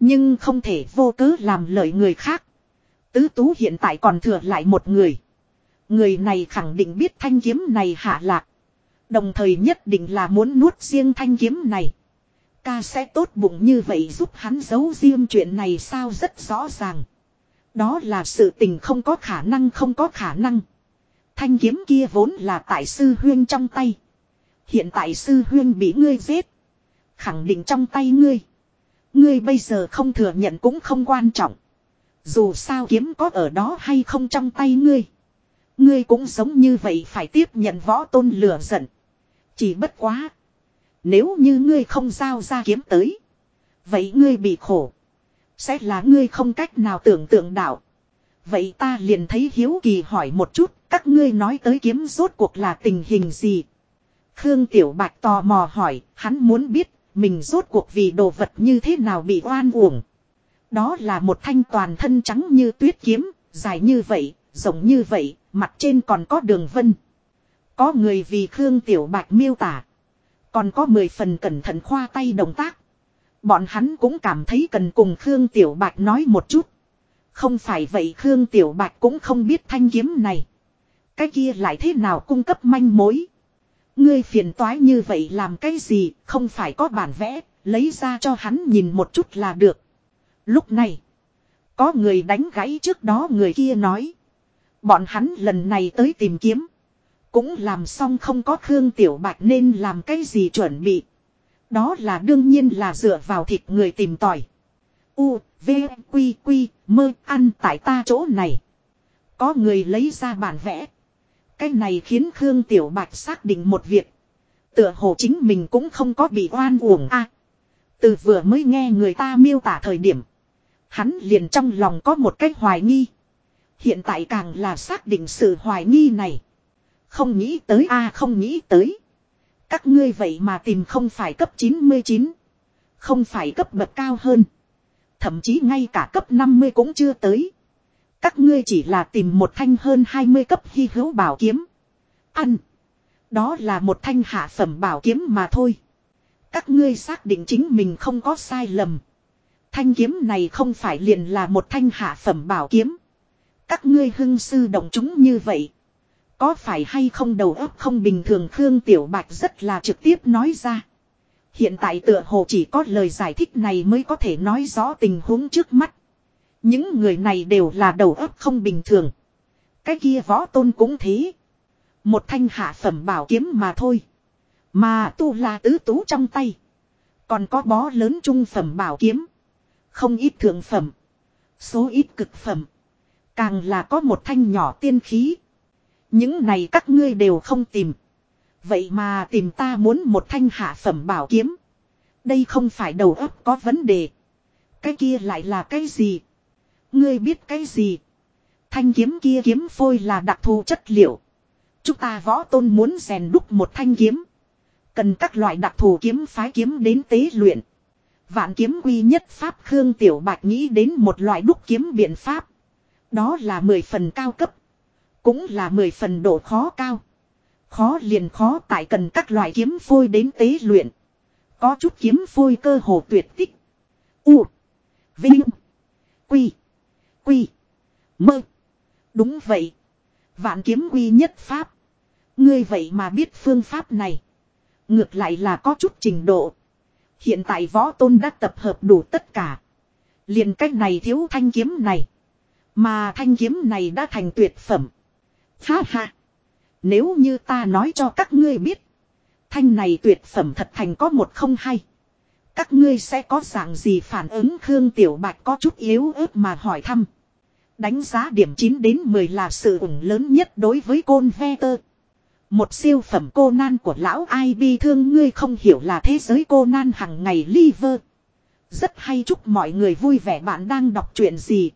Nhưng không thể vô cớ làm lợi người khác. Tứ tú hiện tại còn thừa lại một người. Người này khẳng định biết thanh kiếm này hạ lạc. Đồng thời nhất định là muốn nuốt riêng thanh kiếm này. Ca sẽ tốt bụng như vậy giúp hắn giấu riêng chuyện này sao rất rõ ràng. Đó là sự tình không có khả năng không có khả năng. Thanh kiếm kia vốn là tại sư huyên trong tay. Hiện tại sư huyên bị ngươi giết. Khẳng định trong tay ngươi. Ngươi bây giờ không thừa nhận cũng không quan trọng. Dù sao kiếm có ở đó hay không trong tay ngươi. Ngươi cũng giống như vậy phải tiếp nhận võ tôn lửa giận. Chỉ bất quá. Nếu như ngươi không giao ra kiếm tới. Vậy ngươi bị khổ. Sẽ là ngươi không cách nào tưởng tượng đạo. Vậy ta liền thấy hiếu kỳ hỏi một chút. Các ngươi nói tới kiếm rốt cuộc là tình hình gì? Khương Tiểu Bạch tò mò hỏi. Hắn muốn biết mình rốt cuộc vì đồ vật như thế nào bị oan uổng. Đó là một thanh toàn thân trắng như tuyết kiếm, dài như vậy, rộng như vậy, mặt trên còn có đường vân. Có người vì Khương Tiểu Bạch miêu tả. Còn có mười phần cẩn thận khoa tay động tác. Bọn hắn cũng cảm thấy cần cùng Khương Tiểu Bạch nói một chút. Không phải vậy Khương Tiểu Bạch cũng không biết thanh kiếm này. Cái kia lại thế nào cung cấp manh mối. Ngươi phiền toái như vậy làm cái gì, không phải có bản vẽ, lấy ra cho hắn nhìn một chút là được. Lúc này, có người đánh gãy trước đó người kia nói. Bọn hắn lần này tới tìm kiếm. Cũng làm xong không có Khương Tiểu Bạch nên làm cái gì chuẩn bị. Đó là đương nhiên là dựa vào thịt người tìm tòi. U, V, Quy, Quy, mơ, ăn tại ta chỗ này. Có người lấy ra bản vẽ. Cái này khiến Khương Tiểu Bạch xác định một việc. Tựa hồ chính mình cũng không có bị oan uổng a. từ vừa mới nghe người ta miêu tả thời điểm. Hắn liền trong lòng có một cách hoài nghi. Hiện tại càng là xác định sự hoài nghi này. Không nghĩ tới a, không nghĩ tới. Các ngươi vậy mà tìm không phải cấp 99. Không phải cấp bậc cao hơn. Thậm chí ngay cả cấp 50 cũng chưa tới. Các ngươi chỉ là tìm một thanh hơn 20 cấp hy hữu bảo kiếm. Ăn. Đó là một thanh hạ phẩm bảo kiếm mà thôi. Các ngươi xác định chính mình không có sai lầm. Thanh kiếm này không phải liền là một thanh hạ phẩm bảo kiếm. Các ngươi hưng sư động chúng như vậy. Có phải hay không đầu óc không bình thường Khương Tiểu Bạch rất là trực tiếp nói ra. Hiện tại tựa hồ chỉ có lời giải thích này mới có thể nói rõ tình huống trước mắt. Những người này đều là đầu óc không bình thường. Cái kia võ tôn cũng thế. Một thanh hạ phẩm bảo kiếm mà thôi. Mà tu là tứ tú trong tay. Còn có bó lớn trung phẩm bảo kiếm. Không ít thượng phẩm. Số ít cực phẩm. Càng là có một thanh nhỏ tiên khí. Những này các ngươi đều không tìm. Vậy mà tìm ta muốn một thanh hạ phẩm bảo kiếm. Đây không phải đầu óc có vấn đề. Cái kia lại là cái gì? Ngươi biết cái gì? Thanh kiếm kia kiếm phôi là đặc thù chất liệu. Chúng ta võ tôn muốn rèn đúc một thanh kiếm. Cần các loại đặc thù kiếm phái kiếm đến tế luyện. Vạn kiếm quy nhất pháp Khương Tiểu Bạch nghĩ đến một loại đúc kiếm biện pháp. Đó là mười phần cao cấp. Cũng là mười phần độ khó cao. Khó liền khó tại cần các loại kiếm phôi đến tế luyện. Có chút kiếm phôi cơ hồ tuyệt tích. U. Vinh. Quy. Quy. Mơ. Đúng vậy. Vạn kiếm quy nhất pháp. Ngươi vậy mà biết phương pháp này. Ngược lại là có chút trình độ. Hiện tại võ tôn đã tập hợp đủ tất cả. liền cách này thiếu thanh kiếm này. Mà thanh kiếm này đã thành tuyệt phẩm. Ha ha. Nếu như ta nói cho các ngươi biết. Thanh này tuyệt phẩm thật thành có một không hay. Các ngươi sẽ có dạng gì phản ứng Khương Tiểu Bạch có chút yếu ớt mà hỏi thăm. Đánh giá điểm 9 đến 10 là sự ủng lớn nhất đối với côn ve tơ. Một siêu phẩm cô nan của lão ai bi thương ngươi không hiểu là thế giới cô nan hằng ngày liver. Rất hay chúc mọi người vui vẻ bạn đang đọc chuyện gì.